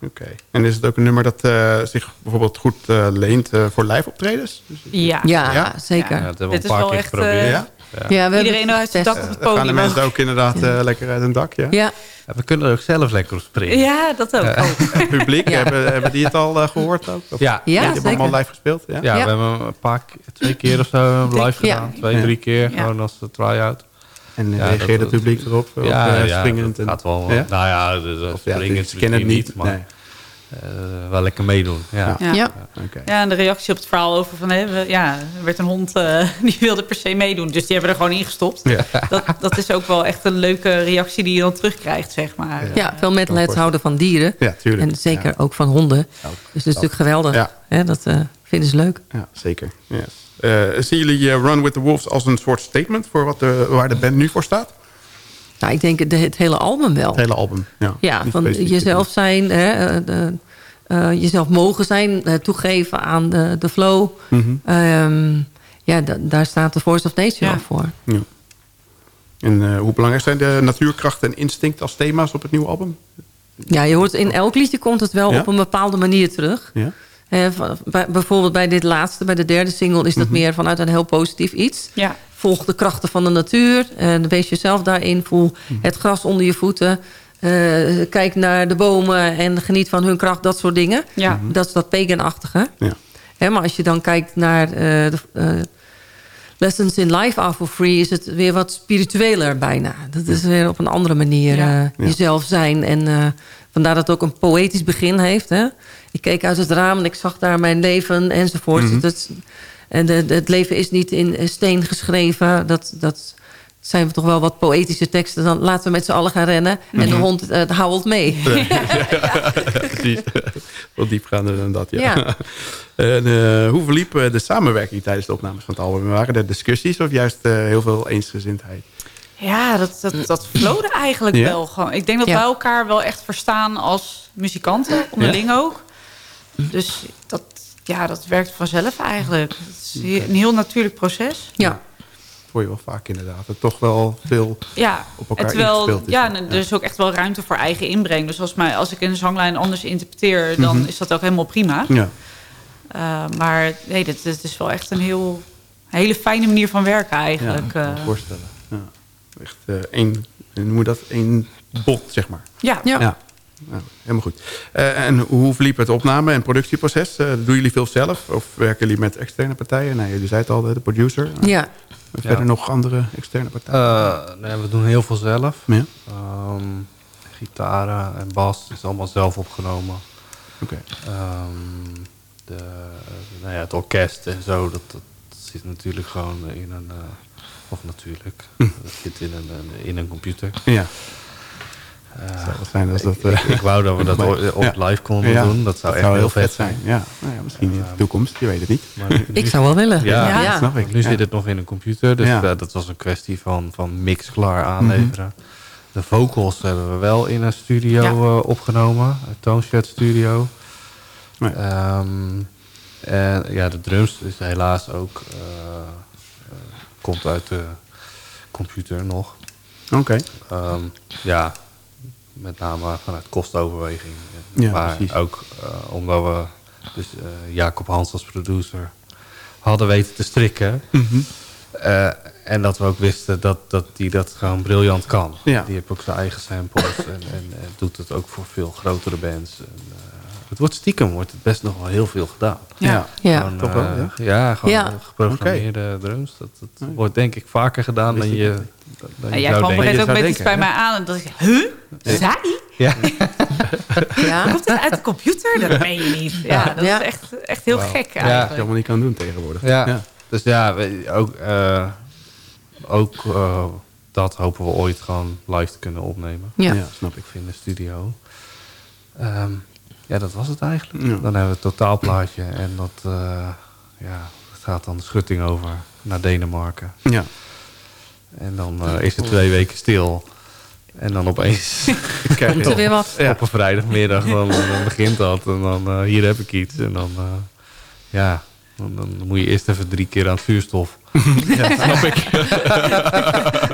Speaker 6: Ja.
Speaker 3: Oké. En is het ook een nummer dat eh, zich bijvoorbeeld goed eh, leent eh, voor live optredens? Dus,
Speaker 6: Ja.
Speaker 4: Ja,
Speaker 3: Ja?
Speaker 4: zeker.
Speaker 5: Ja,
Speaker 4: Ja,
Speaker 5: dat hebben we
Speaker 6: Dit
Speaker 5: een
Speaker 6: is
Speaker 5: paar
Speaker 6: wel
Speaker 5: keer
Speaker 6: echt,
Speaker 5: geprobeerd.
Speaker 6: eh,
Speaker 3: ja?
Speaker 4: we hebben
Speaker 6: Iedereen uit
Speaker 4: getest.
Speaker 6: dak op het
Speaker 3: Dan gaan de
Speaker 6: podium.
Speaker 3: mensen ook inderdaad eh, lekker uit hun dak, ja?
Speaker 4: Ja,
Speaker 5: Ja, we kunnen er ook zelf lekker op springen.
Speaker 6: Ja, dat ook.
Speaker 3: En het publiek,
Speaker 4: Ja.
Speaker 3: hebben, hebben die het al eh, gehoord ook? Of-
Speaker 5: Ja,
Speaker 3: die
Speaker 4: ja
Speaker 3: hebben allemaal live gespeeld? Ja?
Speaker 5: Ja,
Speaker 4: Ja.
Speaker 5: we hebben een paar keer, twee keer of zo live
Speaker 4: Ja.
Speaker 5: gedaan. Twee,
Speaker 3: Ja.
Speaker 5: drie keer.
Speaker 6: Ja.
Speaker 5: Gewoon als de try-out.
Speaker 3: En
Speaker 5: Ja,
Speaker 3: reageerde
Speaker 5: dat-
Speaker 3: het publiek erop? Of,
Speaker 5: ja,
Speaker 3: eh,
Speaker 5: ja,
Speaker 3: springend?
Speaker 5: dat
Speaker 3: en-
Speaker 5: gaat wel.
Speaker 3: Ja?
Speaker 5: Nou ja,
Speaker 3: ja,
Speaker 5: springend
Speaker 3: ze kennen het niet.
Speaker 5: maar
Speaker 3: nee.
Speaker 5: eh, wel lekker meedoen. Ja.
Speaker 6: Ja.
Speaker 4: Ja.
Speaker 3: Oké.
Speaker 6: Ja, en de reactie op het verhaal over van... Hè, we- ja, er werd een hond die die wilde per se meedoen. Dus die hebben er gewoon ingestopt.
Speaker 3: Ja.
Speaker 6: Dat, dat is ook wel echt een leuke reactie die je dan terugkrijgt, zeg maar.
Speaker 4: Ja, veel metalheads houden van dieren.
Speaker 3: Ja, tuurlijk.
Speaker 4: En zeker
Speaker 3: Ja.
Speaker 4: ook van honden.
Speaker 3: Ja.
Speaker 4: Dus dat is natuurlijk geweldig.
Speaker 3: Ja.
Speaker 4: Hè, dat eh, vinden ze leuk.
Speaker 3: Ja, zeker. Yes. Eh, zien jullie eh, Run with the Wolves als een soort statement... voor wat de, waar de band nu voor staat?
Speaker 4: Nou, ik denk het, het hele album wel.
Speaker 3: Het hele album. Ja,
Speaker 4: Ja, van jezelf zijn, hè, eh, de, eh, jezelf mogen zijn, eh, toegeven aan de, de flow.
Speaker 3: Mhm.
Speaker 4: Ehm, ja, da- daar staat de Force of Nature
Speaker 6: Ja.
Speaker 4: voor.
Speaker 3: Ja. En eh, hoe belangrijk zijn de natuurkracht en instinct als thema's op het nieuwe album?
Speaker 4: Ja, je hoort in elk liedje komt het wel
Speaker 3: Ja?
Speaker 4: op een bepaalde manier terug.
Speaker 3: Ja?
Speaker 4: Eh, bijvoorbeeld bij dit laatste, bij de derde single... is dat
Speaker 3: Mhm.
Speaker 4: meer vanuit een heel positief iets.
Speaker 6: Ja.
Speaker 4: Volg de krachten van de natuur. En wees jezelf daarin. Voel
Speaker 3: Mhm.
Speaker 4: het gras onder je voeten. Eh, kijk naar de bomen en geniet van hun kracht. Dat soort dingen.
Speaker 6: Ja.
Speaker 3: Mhm.
Speaker 4: Dat is dat pagan-achtige.
Speaker 3: Ja.
Speaker 4: Hè, maar als je dan kijkt naar eh, de, eh, Lessons in Life Are For Free... is het weer wat spiritueler bijna. Dat is weer op een andere manier
Speaker 6: Ja.
Speaker 4: eh, jezelf zijn. En eh, vandaar dat het ook een poëtisch begin heeft. Hè? Ik keek uit het raam en ik zag daar mijn leven enzovoort.
Speaker 3: Mhm.
Speaker 4: Dat, en de, de- het leven is niet in steen geschreven. Dat, dat zijn toch wel wat poëtische teksten. Dan laten we met z'n allen gaan rennen. En de
Speaker 3: Mhm.
Speaker 4: hond uh, houwelt mee.
Speaker 3: Precies. Wat diepgaander dan dat, ja.
Speaker 4: Ja.
Speaker 3: en, eh, hoe verliep eh, de samenwerking tijdens de opnames van het album? Waren er discussies of juist eh, heel veel eensgezindheid?
Speaker 6: Ja, dat, dat, dat eigenlijk
Speaker 3: Ja?
Speaker 6: wel gewoon. Ik denk dat
Speaker 4: Ja.
Speaker 6: wij elkaar wel echt verstaan als muzikanten, onderling ook. Dus dat, ja, dat werkt vanzelf eigenlijk. Het is een heel natuurlijk proces.
Speaker 4: Ja.
Speaker 3: Hoor je wel vaak inderdaad. Dat toch wel veel
Speaker 6: Ja,
Speaker 3: op elkaar
Speaker 6: terwijl,
Speaker 3: is.
Speaker 6: ja, er is ook echt wel ruimte voor eigen inbreng. Dus als, mij, als ik een zanglijn anders interpreteer, dan
Speaker 3: Mhm.
Speaker 6: is dat ook helemaal prima.
Speaker 3: Ja.
Speaker 6: Uh, maar nee, dit, dit is wel echt een heel, hele fijne manier van werken
Speaker 3: Ja,
Speaker 6: eigenlijk.
Speaker 3: ik kan me voorstellen. Ja. Echt eh, één, moet dat, één bot, zeg maar.
Speaker 6: ja.
Speaker 4: Ja.
Speaker 3: Ja. Nou, helemaal goed. Eh, en hoe verliep het opname- en productieproces? Eh, doen jullie veel zelf? Of werken jullie met externe partijen? Nou, jullie zeiden al, de producer.
Speaker 4: ja.
Speaker 3: En Verder nog andere externe partijen?
Speaker 5: Eh, nee, we doen heel veel zelf.
Speaker 3: ja?
Speaker 5: Ehm, gitaren en bas is allemaal zelf opgenomen.
Speaker 3: Oké.
Speaker 5: Ehm, de, nou ja, het orkest en zo, dat, dat zit natuurlijk gewoon in een... of natuurlijk, dat zit in een, een- in een computer.
Speaker 3: Ja.
Speaker 5: Eh,
Speaker 3: zou zijn als dat...
Speaker 5: ik,
Speaker 3: eh,
Speaker 5: ik, ik wou dat we dat
Speaker 3: ja.
Speaker 5: live konden
Speaker 3: Ja,
Speaker 5: doen. Dat zou echt heel vet zijn.
Speaker 3: Ja, nou ja misschien in de toekomst, je weet het niet.
Speaker 5: Maar nu-
Speaker 4: Ik
Speaker 5: nu-
Speaker 4: zou wel willen.
Speaker 5: Ja,
Speaker 3: snap ik.
Speaker 5: Nu
Speaker 3: ja.
Speaker 5: zit het nog in een computer, dus
Speaker 3: Ja.
Speaker 5: eh, dat was een kwestie van, van mix klaar aanleveren. De vocals hebben we wel in een studio
Speaker 6: Ja.
Speaker 5: opgenomen, een Toonshed studio.
Speaker 3: Nee.
Speaker 5: Ehm, en ja, de drums is helaas ook, komt uit de computer nog.
Speaker 3: Oké.
Speaker 5: Ehm, ja, met name vanuit kostoverweging.
Speaker 3: Ja,
Speaker 5: maar
Speaker 3: precies.
Speaker 5: ook eh, omdat we dus, eh, Jacob Hans als producer hadden weten te strikken.
Speaker 3: Mhm.
Speaker 5: Eh, en dat we ook wisten dat dat, die dat gewoon briljant kan.
Speaker 3: Ja.
Speaker 5: Die heeft ook zijn eigen samples en, en, en doet het ook voor veel grotere bands. En, het wordt stiekem wordt het best nog wel heel veel gedaan.
Speaker 3: Ja.
Speaker 4: Ja.
Speaker 5: Gewoon,
Speaker 3: Toch wel, ja?
Speaker 5: ja, gewoon
Speaker 4: Ja.
Speaker 5: eh, geprogrammeerde drums. Dat, dat wordt denk ik vaker gedaan
Speaker 3: Wist
Speaker 5: dan je, dan
Speaker 6: En
Speaker 5: je
Speaker 6: jij
Speaker 5: zou
Speaker 6: kwam
Speaker 5: denken.
Speaker 6: moment
Speaker 3: Je
Speaker 6: iets bij mij aan en dacht ik, huh? Zij?
Speaker 5: Ja.
Speaker 4: Ja.
Speaker 6: Komt het uit de computer? Dat meen je niet. Ja, dat
Speaker 4: Ja.
Speaker 6: is echt, echt heel gek
Speaker 5: Ja.
Speaker 3: Dat je
Speaker 6: eigenlijk.
Speaker 3: helemaal niet kan doen tegenwoordig.
Speaker 5: Ja. Dus ja, ook, eh, ook eh, dat hopen we ooit gewoon live te kunnen opnemen.
Speaker 4: Ja.
Speaker 3: Ja, snap ik.
Speaker 5: Ik vind de studio. Ehm, ja, dat was het eigenlijk.
Speaker 3: Ja.
Speaker 5: Dan hebben we het totaalplaatje en dat, eh, ja, dat gaat dan de schutting over naar Denemarken.
Speaker 3: Ja.
Speaker 5: En dan eh, is het twee weken stil. En dan opeens
Speaker 4: Komt er weer wat?
Speaker 5: op een vrijdagmiddag dan, dan begint dat. En dan eh, hier heb ik iets. En dan, ja, dan, dan moet je eerst even drie keer aan het vuurstof.
Speaker 3: ja, snap ik.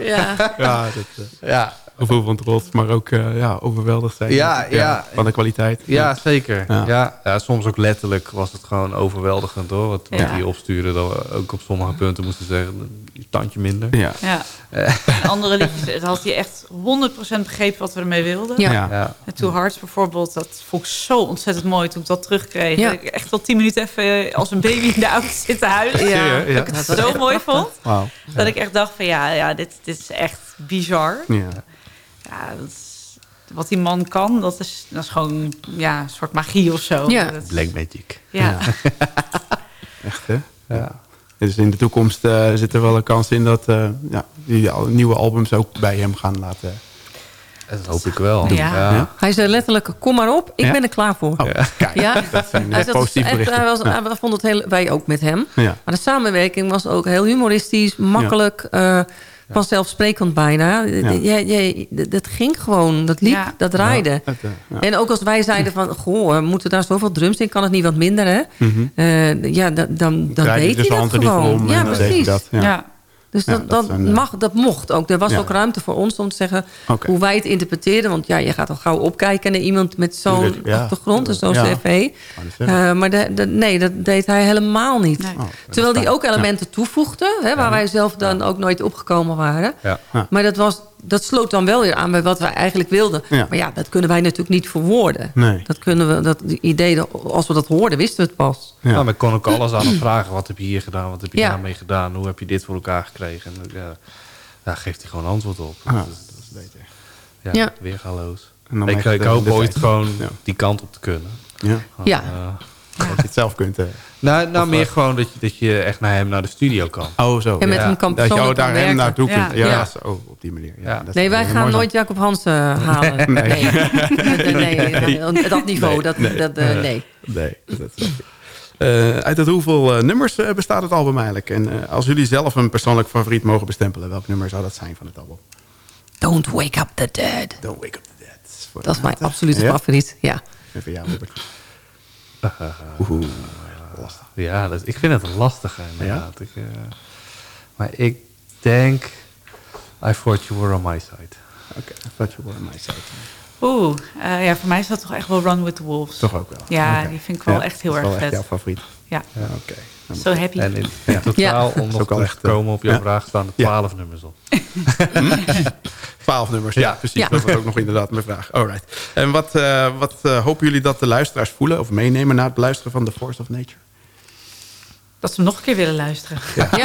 Speaker 4: Ja.
Speaker 3: Ja, dat,
Speaker 5: Ja,
Speaker 3: gevoel van trots, maar ook eh, ja, overweldigd zijn.
Speaker 5: Ja, ja.
Speaker 3: Van de kwaliteit.
Speaker 5: ja zeker.
Speaker 3: Ja.
Speaker 5: Ja. Ja, soms ook letterlijk was het gewoon overweldigend hoor. Wat, wat
Speaker 6: Ja.
Speaker 5: die opsturen, dat we ook op sommige punten moesten zeggen, een tandje minder.
Speaker 3: Ja.
Speaker 6: Ja. En andere liedjes had hij echt 100% begrepen wat we ermee wilden.
Speaker 4: Ja.
Speaker 3: Ja.
Speaker 5: Ja,
Speaker 6: En Two Hearts bijvoorbeeld, dat vond ik zo ontzettend mooi toen ik dat terugkreeg.
Speaker 4: Ja.
Speaker 6: Dat ik echt wel tien minuten even als een baby in de auto zit te huilen.
Speaker 4: Ja.
Speaker 6: Dat ik het zo mooi vond.
Speaker 3: Wauw.
Speaker 6: Dat ik echt dacht van ja, ja dit, dit is echt bizar.
Speaker 3: Ja.
Speaker 6: Ja, dat is- wat die man kan, dat is, dat is gewoon ja, een soort magie of zo.
Speaker 4: Ja.
Speaker 6: Dat is-
Speaker 5: Black Magic.
Speaker 6: ja.
Speaker 3: Echt, hè?
Speaker 5: Ja.
Speaker 3: Dus in de toekomst eh, zit er wel een kans in dat eh, ja, die al- nieuwe albums ook bij hem gaan laten.
Speaker 5: Dat hoop ik wel.
Speaker 6: Ja.
Speaker 3: Ja.
Speaker 4: Hij zei letterlijk, kom maar op, ik
Speaker 3: Ja?
Speaker 4: ben er klaar voor.
Speaker 3: Oh, kijk,
Speaker 4: Ja.
Speaker 3: dat zijn
Speaker 4: Hij
Speaker 3: eh,
Speaker 4: zat-
Speaker 3: positieve
Speaker 4: echt, hij was,
Speaker 3: Ja.
Speaker 4: hij vond het heel, wij ook met hem.
Speaker 3: Ja.
Speaker 4: Maar de samenwerking was ook heel humoristisch, makkelijk, eh, vanzelfsprekend bijna. Ja. Ja, dat ging gewoon, dat liep,
Speaker 6: Ja.
Speaker 4: dat
Speaker 3: ja.
Speaker 4: En ook als wij zeiden van, goh, moeten daar zoveel drums in? Kan het niet wat minder, hè? Eh, ja, dan, dan, dan
Speaker 3: dus de
Speaker 4: dat gewoon. Ja, precies.
Speaker 3: dat. Ja.
Speaker 4: Dus
Speaker 3: Ja,
Speaker 4: dat,
Speaker 3: dat eh,
Speaker 4: mag, dat mocht ook. Er was
Speaker 3: Ja.
Speaker 4: ook ruimte voor ons om te zeggen hoe wij het interpreteren. Want ja, je gaat al gauw opkijken naar iemand met zo'n
Speaker 3: ja.
Speaker 4: achtergrond en zo'n
Speaker 3: Ja.
Speaker 4: cv. Eh, maar de, de- nee, dat deed hij helemaal niet.
Speaker 6: Nee.
Speaker 3: Oh,
Speaker 4: Terwijl hij ook elementen toevoegde, hè, waar wij zelf dan ook nooit opgekomen waren.
Speaker 5: Ja.
Speaker 3: Ja.
Speaker 4: Maar dat, was, dat sloot dan wel weer aan bij wat wij eigenlijk wilden.
Speaker 3: Ja.
Speaker 4: Maar ja, dat kunnen wij natuurlijk niet verwoorden.
Speaker 3: Nee.
Speaker 4: Dat kunnen we, dat idee, als we dat hoorden, wisten we het pas.
Speaker 3: Ja.
Speaker 5: Nou, men kon ook alles aan hem vragen. Wat heb je hier gedaan? Wat heb je
Speaker 4: Ja.
Speaker 5: daarmee gedaan? Hoe heb je dit voor elkaar gekregen? En ja, daar geeft hij gewoon antwoord op.
Speaker 3: Ah,
Speaker 5: Dat
Speaker 3: dat
Speaker 5: is-
Speaker 3: beter.
Speaker 5: ja,
Speaker 4: Ja.
Speaker 5: weergaloos.
Speaker 3: En dan
Speaker 5: Ik, ik hoop ooit gewoon
Speaker 3: Ja.
Speaker 5: die kant op te kunnen.
Speaker 3: Ja.
Speaker 5: Gewoon,
Speaker 4: Ja.
Speaker 5: eh,
Speaker 3: Dat je het zelf kunt. eh.
Speaker 5: Nou, nou
Speaker 3: Of,
Speaker 5: meer
Speaker 3: eh,
Speaker 5: gewoon dat je, dat je echt naar hem naar de studio kan.
Speaker 3: Oh, zo.
Speaker 4: En met
Speaker 3: ja.
Speaker 4: hem kan
Speaker 3: Dat je oh, daar hem naartoe
Speaker 6: Ja.
Speaker 3: kunt. Ja,
Speaker 4: Ja.
Speaker 3: zo, op die manier. Ja,
Speaker 5: Ja.
Speaker 3: dat
Speaker 4: Nee, wij gaan nooit Jacob Hansen halen.
Speaker 3: Nee.
Speaker 4: Nee. Nee, nee, dat niveau, dat, dat, eh, nee.
Speaker 3: Nee, dat is Eh, uit het hoeveel eh, nummers eh, bestaat het album eigenlijk? En eh, als jullie zelf een persoonlijk favoriet mogen bestempelen... welk nummer zou dat zijn van het album?
Speaker 4: Don't wake up the dead.
Speaker 3: Don't Wake Up the Dead. Voor
Speaker 4: Dat is mijn absolute favoriet, ja.
Speaker 3: En voor jou, Robert. Lastig.
Speaker 5: Ja, dat, ik vind het een lastige inderdaad. Ik, eh, maar ik denk... I thought you were on my side.
Speaker 3: Oké, I thought you were on my side.
Speaker 6: Oeh, eh, ja, voor mij is dat toch echt wel Run with the Wolves.
Speaker 3: Toch ook wel.
Speaker 6: Ja, die vind ik wel
Speaker 3: Ja,
Speaker 6: echt heel
Speaker 3: dat is
Speaker 6: erg
Speaker 3: wel echt
Speaker 6: vet.
Speaker 3: jouw favoriet.
Speaker 6: Ja,
Speaker 3: Ja, oké. Dan
Speaker 6: so happy.
Speaker 5: En in, in totaal, om
Speaker 3: is
Speaker 5: nog
Speaker 3: echt,
Speaker 5: te komen op jouw
Speaker 3: ja.
Speaker 5: vraag, staan er
Speaker 3: Ja.
Speaker 5: twaalf nummers op.
Speaker 3: Twaalf nummers, ja, precies.
Speaker 4: Ja.
Speaker 3: Dat was ook nog inderdaad mijn vraag. Alright. En wat, eh, wat eh, hopen jullie dat de luisteraars voelen... of meenemen na het beluisteren van The Force of Nature?
Speaker 6: Dat ze hem nog een keer willen luisteren. Ja,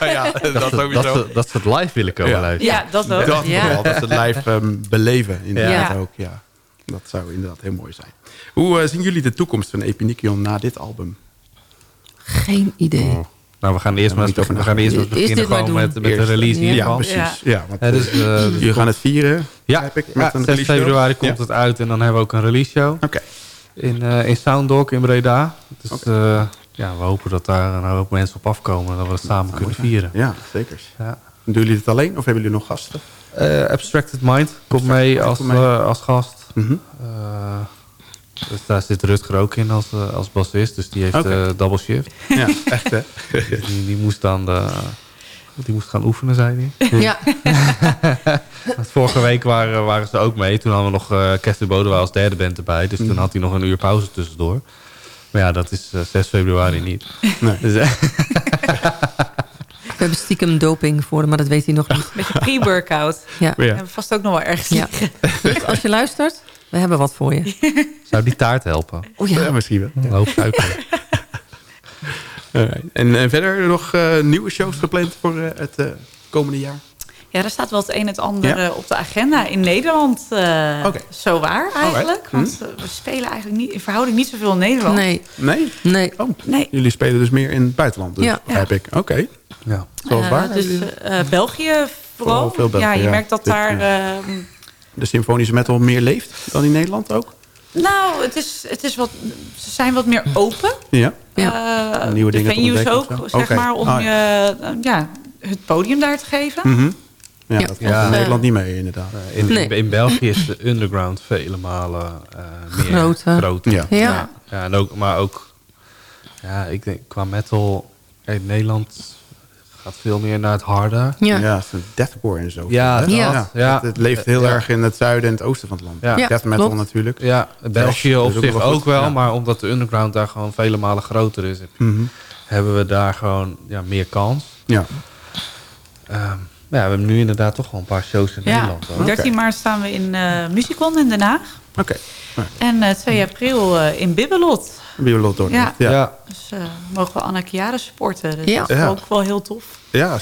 Speaker 3: ja, dat,
Speaker 5: Dat, ze- dat, ze, dat ze het live willen komen
Speaker 3: Ja.
Speaker 5: luisteren.
Speaker 6: dat ook.
Speaker 3: Dat
Speaker 4: Ja.
Speaker 3: vooral, dat ze het live ehm, beleven. Inderdaad
Speaker 6: Ja.
Speaker 3: ook, ja. Dat zou inderdaad heel mooi zijn. Hoe eh, zien jullie de toekomst van Epinikion na dit album?
Speaker 4: Geen idee.
Speaker 5: Nou, we gaan eerst maar, we gaan eerst maar beginnen gewoon met, met de release
Speaker 4: Ja,
Speaker 3: Ja, precies.
Speaker 6: Ja.
Speaker 3: Ja, want,
Speaker 5: Ja, dus,
Speaker 3: eh,
Speaker 5: eh, dus
Speaker 3: jullie gaan het vieren,
Speaker 5: Ja,
Speaker 3: heb ik,
Speaker 5: ja,
Speaker 3: met een
Speaker 5: 6
Speaker 3: release show?
Speaker 5: februari komt
Speaker 3: Ja.
Speaker 5: het uit en dan hebben we ook een release show
Speaker 3: Oké.
Speaker 5: in, eh in Sounddog in Breda. Dus eh, ja, we hopen dat daar een hoop mensen op afkomen en dat we het samen kunnen vieren.
Speaker 3: Ja, zeker.
Speaker 5: Ja.
Speaker 3: Doen jullie het alleen of hebben jullie nog gasten?
Speaker 5: Eh, Abstracted Mind komt mee als,
Speaker 3: mee.
Speaker 5: eh, als gast.
Speaker 3: Mhm.
Speaker 5: Eh, dus daar zit Rutger ook in als, als bassist. Dus die heeft eh, double shift.
Speaker 3: Ja, echt hè?
Speaker 5: Die, die moest dan de die moest gaan oefenen, zei hij.
Speaker 4: Ja.
Speaker 5: Want vorige week waren, waren ze ook mee. Toen hadden we nog uh, Kester Bodewaa als derde band erbij. Dus
Speaker 3: Mm.
Speaker 5: toen had hij nog een uur pauze tussendoor. Maar ja, dat is eh, 6 februari niet.
Speaker 3: Nee.
Speaker 5: Dus, eh,
Speaker 4: We hebben stiekem doping voor hem, maar dat weet hij nog niet.
Speaker 6: Beetje pre-workout.
Speaker 4: Ja.
Speaker 5: Ja.
Speaker 6: We hebben vast ook nog wel ergens
Speaker 4: Ja. Dus als je luistert, we hebben wat voor je.
Speaker 5: zou die taart helpen?
Speaker 4: Oh
Speaker 3: Ja,
Speaker 4: ja.
Speaker 3: misschien wel.
Speaker 5: Een hoop suiker.
Speaker 3: En eh, verder nog eh, nieuwe shows gepland voor eh, het eh, komende jaar?
Speaker 6: Ja, er staat wel het een en het ander
Speaker 3: Ja?
Speaker 6: eh, op de agenda in Nederland. eh,
Speaker 3: Oké.
Speaker 6: Zo waar eigenlijk.
Speaker 3: Alright.
Speaker 6: Want eh, we spelen eigenlijk niet, in verhouding niet zoveel in Nederland.
Speaker 4: Nee,
Speaker 3: Nee?
Speaker 4: nee.
Speaker 3: Oh,
Speaker 6: Nee.
Speaker 3: jullie spelen dus meer in het buitenland, dus,
Speaker 4: Ja.
Speaker 3: begrijp ik. Oké.
Speaker 5: Ja.
Speaker 3: Zoals
Speaker 6: Eh,
Speaker 3: waar?
Speaker 6: Dus eh, België vooral.
Speaker 3: Oh, veel België,
Speaker 6: ja, je
Speaker 3: ja.
Speaker 6: merkt dat
Speaker 3: Dit,
Speaker 6: daar...
Speaker 3: ja.
Speaker 6: ehm,
Speaker 3: De symfonische metal meer leeft dan in Nederland ook?
Speaker 6: nou, het is, het is wat, ze zijn wat meer open.
Speaker 3: Ja.
Speaker 6: Eh,
Speaker 3: Nieuwe dingen te
Speaker 6: venues ook, zeg
Speaker 3: Oké.
Speaker 6: maar, om
Speaker 3: Ah,
Speaker 6: je, ja, het podium daar te geven.
Speaker 3: Mhm. Ja,
Speaker 4: Ja.
Speaker 3: dat
Speaker 5: Ja.
Speaker 3: in Nederland niet mee inderdaad.
Speaker 5: In,
Speaker 4: Nee.
Speaker 5: in, in België is de underground vele malen eh, meer
Speaker 4: Groter.
Speaker 5: groter.
Speaker 3: Ja.
Speaker 4: Ja.
Speaker 5: Ja, en ook, maar ook, ja, ik denk qua metal, kijk, Nederland gaat veel meer naar het harde.
Speaker 4: Ja.
Speaker 3: Ja, deathcore en zo.
Speaker 5: Ja, dat,
Speaker 4: Ja.
Speaker 5: ja.
Speaker 3: Het, het leeft heel
Speaker 5: Ja.
Speaker 3: erg in het zuiden en het oosten van het land.
Speaker 5: Ja.
Speaker 4: Ja,
Speaker 3: Death metal
Speaker 4: klopt.
Speaker 3: natuurlijk.
Speaker 5: Ja, België op
Speaker 3: ook
Speaker 5: zich ook, wel,
Speaker 3: Ja.
Speaker 5: maar omdat de underground daar gewoon vele malen groter is, heb je-
Speaker 3: Mhm.
Speaker 5: hebben we daar gewoon ja, meer kans.
Speaker 3: Ja.
Speaker 5: Ehm, ja, we hebben nu inderdaad toch wel een paar shows in
Speaker 6: Ja,
Speaker 5: Nederland. hoor.
Speaker 6: 13 maart staan we in eh Musicon in Den Haag.
Speaker 3: Oké.
Speaker 6: En eh 2 april eh, in Bibbelot.
Speaker 3: Biolot door.
Speaker 6: Ja.
Speaker 3: Ja. Ja.
Speaker 5: Ja,
Speaker 6: Dus eh, mogen we Anna Chiara supporten. Dus
Speaker 4: Ja.
Speaker 6: dat is
Speaker 3: Ja.
Speaker 6: ook wel heel tof.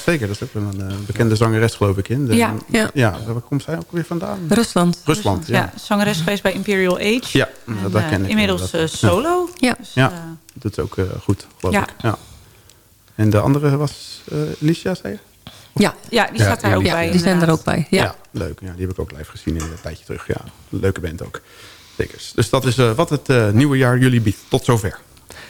Speaker 3: zeker. Dat is ook een eh, bekende zangeres geloof ik in. De-
Speaker 6: Ja.
Speaker 4: Ja.
Speaker 3: ja. Waar komt zij ook weer vandaan?
Speaker 4: Rusland.
Speaker 3: Rusland,
Speaker 6: Ja,
Speaker 3: ja.
Speaker 6: zangeres geweest bij Imperial Age.
Speaker 3: Ja,
Speaker 6: En,
Speaker 3: dat
Speaker 6: eh,
Speaker 3: ken ik.
Speaker 6: Inmiddels eh, solo.
Speaker 4: Ja.
Speaker 6: Dus,
Speaker 3: Ja.
Speaker 6: eh,
Speaker 3: Dat doet ze ook eh, goed, geloof
Speaker 6: Ja.
Speaker 3: ik. Ja. En de andere was eh Alicia, zei je?
Speaker 4: Ja,
Speaker 6: ja, die
Speaker 5: Ja,
Speaker 6: staat daar ook bij.
Speaker 4: ja die zijn er ook bij. Ja.
Speaker 3: leuk. Ja, die heb ik ook live gezien in een tijdje terug. Ja, leuke band ook. Zeker. Dus dat is eh, wat het eh, nieuwe jaar jullie biedt. Tot zover.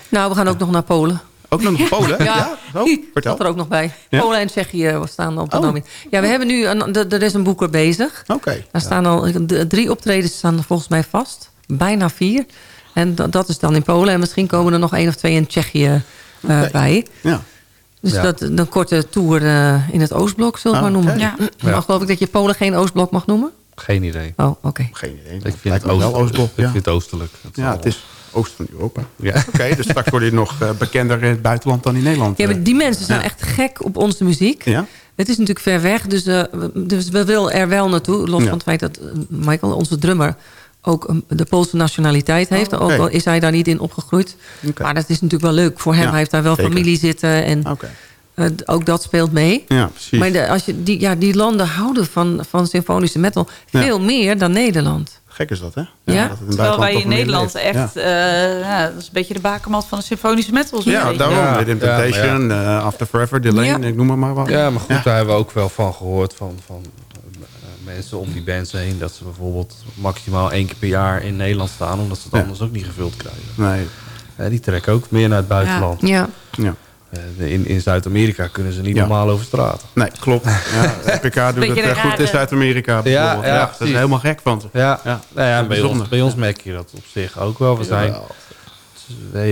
Speaker 4: Nou, we gaan ook nog naar Polen.
Speaker 3: Ook nog Polen? hè?
Speaker 4: Ja.
Speaker 3: Ja? Oh, vertel.
Speaker 4: Dat er ook nog bij.
Speaker 3: Ja?
Speaker 4: Polen en Tsjechië staan op de
Speaker 3: Oh.
Speaker 4: nominatie. Ja, we hebben nu, een, er is een boeker bezig.
Speaker 3: Oké.
Speaker 4: Daar staan al drie optredens staan volgens mij vast. Bijna vier. En dat, dat is dan in Polen. En misschien komen er nog één of twee in Tsjechië eh, bij.
Speaker 3: Ja.
Speaker 4: Dus
Speaker 5: Ja.
Speaker 4: dat een korte tour eh, in het Oostblok, zullen we
Speaker 3: Ah,
Speaker 4: maar noemen.
Speaker 6: Ja.
Speaker 4: Maar
Speaker 5: Ja.
Speaker 4: geloof ik dat je Polen geen Oostblok mag noemen?
Speaker 5: geen idee.
Speaker 4: Oh, oké.
Speaker 3: Geen idee.
Speaker 5: Ik vind het
Speaker 3: me wel
Speaker 5: oostelijk.
Speaker 3: Oostblok.
Speaker 5: Ik vind het oostelijk. Dat
Speaker 3: ja, het is oost van Europa.
Speaker 5: Ja.
Speaker 3: Oké, dus straks word je nog eh, bekender in het buitenland dan in Nederland.
Speaker 4: Ja, maar die mensen zijn
Speaker 3: Ja.
Speaker 4: echt gek op onze muziek.
Speaker 3: Ja?
Speaker 4: Het is natuurlijk ver weg, dus, eh, we- dus we willen er wel naartoe. Los
Speaker 3: Ja.
Speaker 4: van het feit dat eh, Michael, onze drummer, ook een- de Poolse nationaliteit heeft.
Speaker 3: Oh, oké.
Speaker 4: Ook al is hij daar niet in opgegroeid. Maar dat is natuurlijk wel leuk voor hem.
Speaker 3: Ja,
Speaker 4: hij heeft daar wel
Speaker 3: zeker.
Speaker 4: familie zitten en eh, ook dat speelt mee.
Speaker 3: Ja, precies.
Speaker 4: Maar de, als je, die, ja, die landen houden van, van symfonische metal
Speaker 3: Ja.
Speaker 4: veel meer dan Nederland.
Speaker 3: Gek is dat, hè?
Speaker 4: Ja.
Speaker 3: dat in
Speaker 6: Terwijl wij in Nederland
Speaker 3: leeft.
Speaker 6: echt... eh, ja, dat is een beetje de bakermat van de symfonische metal.
Speaker 3: Ja, daarom.
Speaker 5: Ja, ja, maar
Speaker 3: Temptation, eh, After Forever, Delane,
Speaker 4: Ja.
Speaker 3: ik noem maar, maar wat.
Speaker 5: Ja, maar goed,
Speaker 3: Ja.
Speaker 5: daar hebben we ook wel van gehoord van, van mensen om die bands heen. Dat ze bijvoorbeeld maximaal één keer per jaar in Nederland staan. Omdat ze het
Speaker 3: Ja.
Speaker 5: anders ook niet gevuld krijgen.
Speaker 3: Nee,
Speaker 5: die trekken ook meer naar het buitenland.
Speaker 4: Ja,
Speaker 3: ja.
Speaker 5: Eh, in in Zuid-Amerika kunnen ze niet
Speaker 3: Ja.
Speaker 5: normaal over straat.
Speaker 3: Nee, klopt. Ja, Epica doet het eh, goed in Zuid-Amerika bijvoorbeeld.
Speaker 5: ja,
Speaker 3: Ja, dat is helemaal gek van ze.
Speaker 5: Ja,
Speaker 3: Ja.
Speaker 5: Nou bij, ons, bij ons merk je dat op zich ook wel. We zijn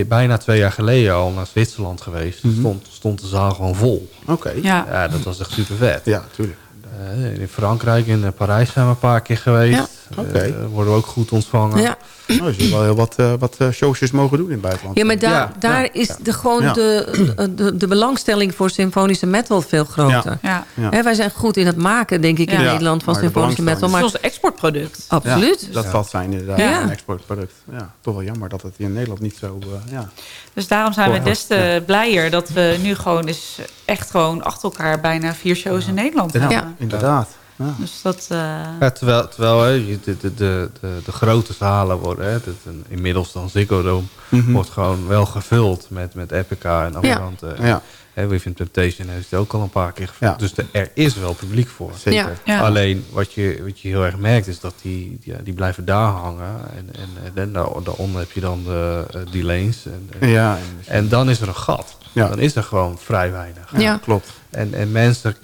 Speaker 5: bijna twee jaar geleden al naar Zwitserland geweest.
Speaker 3: Mhm.
Speaker 5: stond, stond de zaal gewoon vol.
Speaker 3: Oké.
Speaker 6: Ja.
Speaker 5: Ja, dat was echt super vet.
Speaker 3: Ja, tuurlijk.
Speaker 5: Eh, in Frankrijk, in Parijs zijn we een paar keer geweest.
Speaker 4: Ja.
Speaker 5: Eh, worden we ook goed ontvangen.
Speaker 4: ja.
Speaker 3: Nou, je wel heel wat, eh, wat eh, showsjes mogen doen in het buitenland.
Speaker 4: ja maar daar,
Speaker 5: Ja,
Speaker 4: daar
Speaker 3: ja,
Speaker 4: is
Speaker 3: ja.
Speaker 4: de, gewoon
Speaker 3: Ja.
Speaker 4: de, de, de belangstelling voor symfonische metal veel groter.
Speaker 6: Ja.
Speaker 3: Ja.
Speaker 4: Hè, wij zijn goed in het maken, denk ik, in
Speaker 6: Ja.
Speaker 4: Nederland van symfonische metal. Maar
Speaker 6: Het is ons exportproduct.
Speaker 4: absoluut.
Speaker 3: Ja, dat valt zijn inderdaad.
Speaker 4: Ja.
Speaker 3: Een exportproduct. Ja, toch wel jammer dat het hier in Nederland niet zo... eh, ja.
Speaker 6: Dus daarom zijn we des te blijer dat we nu gewoon eens echt gewoon achter elkaar bijna vier shows in Nederland
Speaker 3: Ja,
Speaker 6: hebben.
Speaker 3: inderdaad. Ja.
Speaker 6: Dus dat... eh,
Speaker 5: Ja, terwijl terwijl hè, de, de, de, de, de grote zalen worden, hè, het, een- inmiddels dan Ziggo Dome,
Speaker 3: Mhm.
Speaker 5: wordt gewoon wel gevuld met, met Epica en Amarante.
Speaker 3: Ja.
Speaker 5: Hè, Within Temptation heeft hij ook al een paar keer gevuld.
Speaker 3: Ja.
Speaker 5: Dus de, er is wel publiek voor.
Speaker 3: Zeker.
Speaker 4: Ja.
Speaker 6: Ja.
Speaker 5: Alleen wat je, wat je heel erg merkt is dat die, ja, die blijven daar hangen. En, en, en daaronder heb je dan de, eh, die lanes. En, en,
Speaker 3: Ja, en-
Speaker 5: en dan is er een gat.
Speaker 3: Ja.
Speaker 5: Dan is er gewoon vrij weinig.
Speaker 3: ja,
Speaker 4: Ja.
Speaker 3: klopt.
Speaker 5: En, en mensen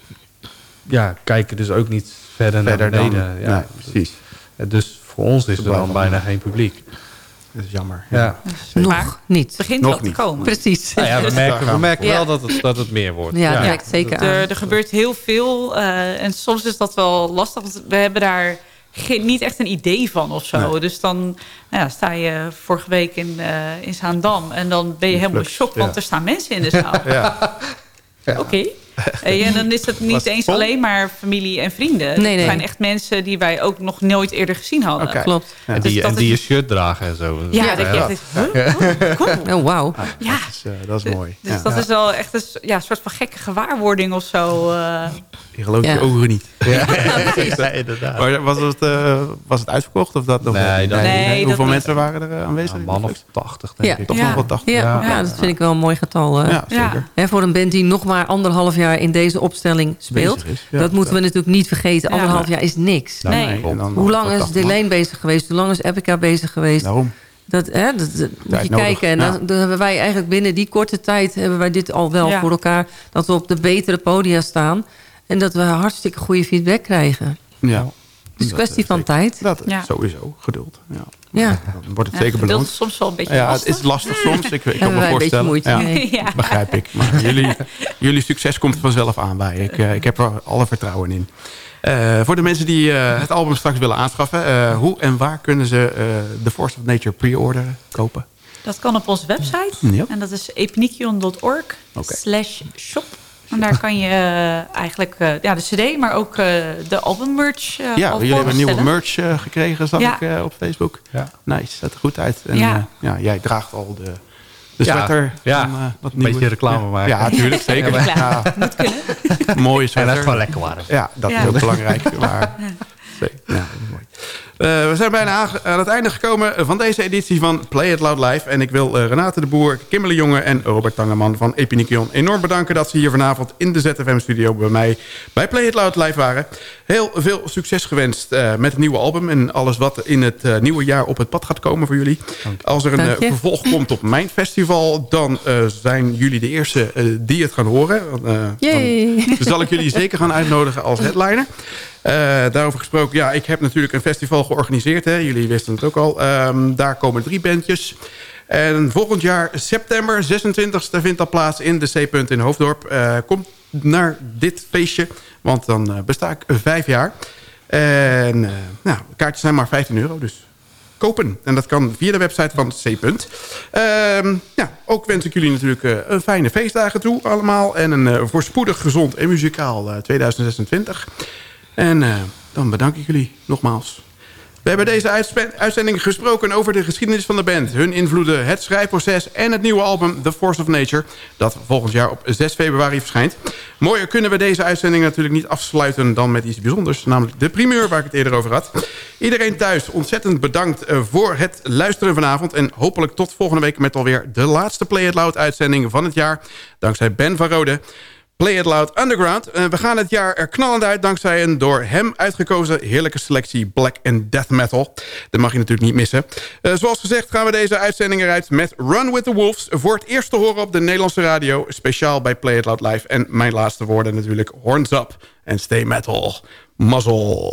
Speaker 5: ja, kijken dus ook niet verder,
Speaker 3: Verder
Speaker 5: naar
Speaker 3: dan...
Speaker 5: beneden.
Speaker 3: Ja,
Speaker 5: Ja,
Speaker 3: precies.
Speaker 5: Dus voor ons is er dan bijna geen publiek.
Speaker 3: Dat is jammer.
Speaker 5: Ja.
Speaker 4: Nog
Speaker 6: Maar
Speaker 4: niet.
Speaker 6: Het begint
Speaker 3: Nog
Speaker 6: wel te
Speaker 3: niet.
Speaker 6: komen.
Speaker 4: Precies.
Speaker 5: Nou ja, we merken, we merken wel dat het, dat het meer wordt.
Speaker 4: Ja, dat lijkt zeker.
Speaker 6: Er, er gebeurt heel veel. eh, en soms is dat wel lastig. Want we hebben daar geen, niet echt een idee van of zo.
Speaker 3: Nee.
Speaker 6: Dus dan nou ja, sta je vorige week in, eh in Zaandam. En dan ben je helemaal in shock. Want
Speaker 3: ja.
Speaker 6: er staan mensen in de zaal.
Speaker 3: Ja.
Speaker 6: Oké. en dan is het
Speaker 3: Was
Speaker 6: niet eens
Speaker 3: vol?
Speaker 6: alleen maar familie en vrienden.
Speaker 4: Nee, nee.
Speaker 6: Het zijn echt mensen die wij ook nog nooit eerder gezien hadden.
Speaker 4: Klopt.
Speaker 5: En
Speaker 6: Dus
Speaker 5: die,
Speaker 6: dat
Speaker 5: en
Speaker 6: is-
Speaker 5: die je shirt dragen en zo.
Speaker 6: Ja,
Speaker 4: Ja,
Speaker 6: dat je
Speaker 3: ja.
Speaker 6: echt huh? Oh, cool.
Speaker 4: Oh, wauw.
Speaker 6: Ja.
Speaker 3: Dat is, eh, dat is mooi.
Speaker 6: Dus
Speaker 3: Ja.
Speaker 6: dat is wel echt een ja, soort van gekke gewaarwording of zo. eh.
Speaker 3: Je gelooft
Speaker 4: Ja.
Speaker 3: je ogen niet.
Speaker 5: Ja, inderdaad.
Speaker 3: Maar was het, eh, was het uitverkocht? Of dat nog
Speaker 5: Nee, dat-
Speaker 6: Nee, dat
Speaker 3: Hoeveel mensen waren er eh, aanwezig?
Speaker 5: Een man of 80, denk
Speaker 4: Ja.
Speaker 5: ik.
Speaker 3: Toch
Speaker 6: Ja.
Speaker 3: nog wel 80?
Speaker 4: Ja, dat vind ik wel een mooi getal. eh.
Speaker 3: Ja, zeker.
Speaker 4: Voor een band die nog maar anderhalf jaar in deze opstelling speelt.
Speaker 3: Bezig is, ja.
Speaker 4: dat moeten we natuurlijk niet vergeten.
Speaker 6: Ja.
Speaker 4: Anderhalf jaar is niks.
Speaker 3: Nou,
Speaker 6: Nee.
Speaker 3: en dan
Speaker 4: Hoe lang is
Speaker 3: 80 man.
Speaker 4: Delane bezig geweest? Hoe lang is Epica bezig geweest?
Speaker 3: Daarom.
Speaker 4: Dat, hè, dat, dat moet je
Speaker 3: nodig,
Speaker 4: kijken. En
Speaker 3: ja.
Speaker 4: dan, dan hebben wij eigenlijk binnen die korte tijd... hebben wij dit al wel
Speaker 6: Ja.
Speaker 4: voor elkaar... dat we op de betere podia staan... en dat we hartstikke goede feedback krijgen.
Speaker 3: Ja.
Speaker 4: Het is een
Speaker 3: Dat,
Speaker 4: kwestie van
Speaker 3: zeker.
Speaker 4: tijd.
Speaker 3: Dat
Speaker 6: Ja.
Speaker 3: sowieso. Geduld. Ja.
Speaker 4: Ja,
Speaker 3: Dan wordt het
Speaker 6: Ja,
Speaker 3: zeker
Speaker 6: geduld
Speaker 3: beloond.
Speaker 6: is soms wel een beetje
Speaker 3: Ja, het
Speaker 6: lastig.
Speaker 3: is lastig soms. Ik, ik kan me
Speaker 4: wij een beetje
Speaker 3: voorstellen.
Speaker 4: moeite
Speaker 3: ja,
Speaker 4: mee.
Speaker 6: Ja.
Speaker 3: Begrijp ik. Maar jullie, jullie succes komt vanzelf aan bij. Ik, eh, ik heb er alle vertrouwen in. Eh, voor de mensen die eh, het album straks willen aanschaffen... eh, hoe en waar kunnen ze eh The Force of Nature pre-orderen, kopen?
Speaker 6: Dat kan op onze website.
Speaker 3: Ja.
Speaker 6: En dat is epinikion.org slash shop. En daar kan je eh, eigenlijk eh, ja, de cd, maar ook eh, de albummerch eh
Speaker 3: Ja, jullie hebben nieuwe
Speaker 6: voorbestellen.
Speaker 3: merch gekregen, zag
Speaker 6: Ja.
Speaker 3: ik eh, op Facebook.
Speaker 5: Ja.
Speaker 3: Nice, dat er goed uit. En
Speaker 6: Ja.
Speaker 3: ja, jij draagt al de, de sweater.
Speaker 5: ja.
Speaker 3: van, wat
Speaker 5: Een beetje reclame maken.
Speaker 3: Ja, natuurlijk, zeker.
Speaker 6: Ja,
Speaker 3: Ja,
Speaker 6: Moet kunnen.
Speaker 3: mooie
Speaker 5: En
Speaker 3: sweater.
Speaker 5: dat is gewoon lekker warm.
Speaker 3: Ja, dat
Speaker 6: Ja.
Speaker 3: is ook belangrijk. Maar, ja, dat is mooi. Eh, we zijn bijna aan het einde gekomen van deze editie van Play It Loud Live. En ik wil eh, Renate de Boer, Kimberly Jonge en Robert Tangeman van Epinikion enorm bedanken dat ze hier vanavond in de ZFM-studio bij mij bij Play It Loud Live waren. Heel veel succes gewenst eh, met het nieuwe album en alles wat in het eh, nieuwe jaar op het pad gaat komen voor jullie. Als er een eh, vervolg komt op mijn festival, dan eh, zijn jullie de eerste die het gaan horen. Eh, dan- zal ik jullie zeker gaan uitnodigen als headliner. Eh, daarover gesproken, ja, ik heb natuurlijk een festival georganiseerd. Hè. Jullie wisten het ook al. Ehm, daar komen drie bandjes. En volgend jaar, september 26e, vindt dat plaats in de C-punt in Hoofddorp. Eh, kom naar dit feestje, want dan eh, besta ik vijf jaar. En eh, nou, kaartjes zijn maar 15 euro, dus kopen. En dat kan via de website van C. Punt. Ehm, ja, ook wens ik jullie natuurlijk een fijne feestdagen toe allemaal. En een voorspoedig, gezond en muzikaal eh, 2026. En dan bedank ik jullie nogmaals. We hebben deze uitzending gesproken over de geschiedenis van de band... hun invloeden, het schrijfproces en het nieuwe album The Force of Nature... dat volgend jaar op 6 februari verschijnt. Mooier kunnen we deze uitzending natuurlijk niet afsluiten... dan met iets bijzonders, namelijk de primeur waar ik het eerder over had. Iedereen thuis ontzettend bedankt eh, voor het luisteren vanavond... en hopelijk tot volgende week met alweer de laatste Play It Loud uitzending van het jaar... dankzij Ben van Rode... Play It Loud Underground. Eh, we gaan het jaar er knallend uit dankzij een door hem uitgekozen heerlijke selectie Black and Death Metal. Dat mag je natuurlijk niet missen. Eh, zoals gezegd gaan we deze uitzending eruit met Run with the Wolves. Voor het eerst te horen op de Nederlandse radio. Speciaal bij Play It Loud Live. En mijn laatste woorden natuurlijk Horns Up en Stay Metal. Mazzel.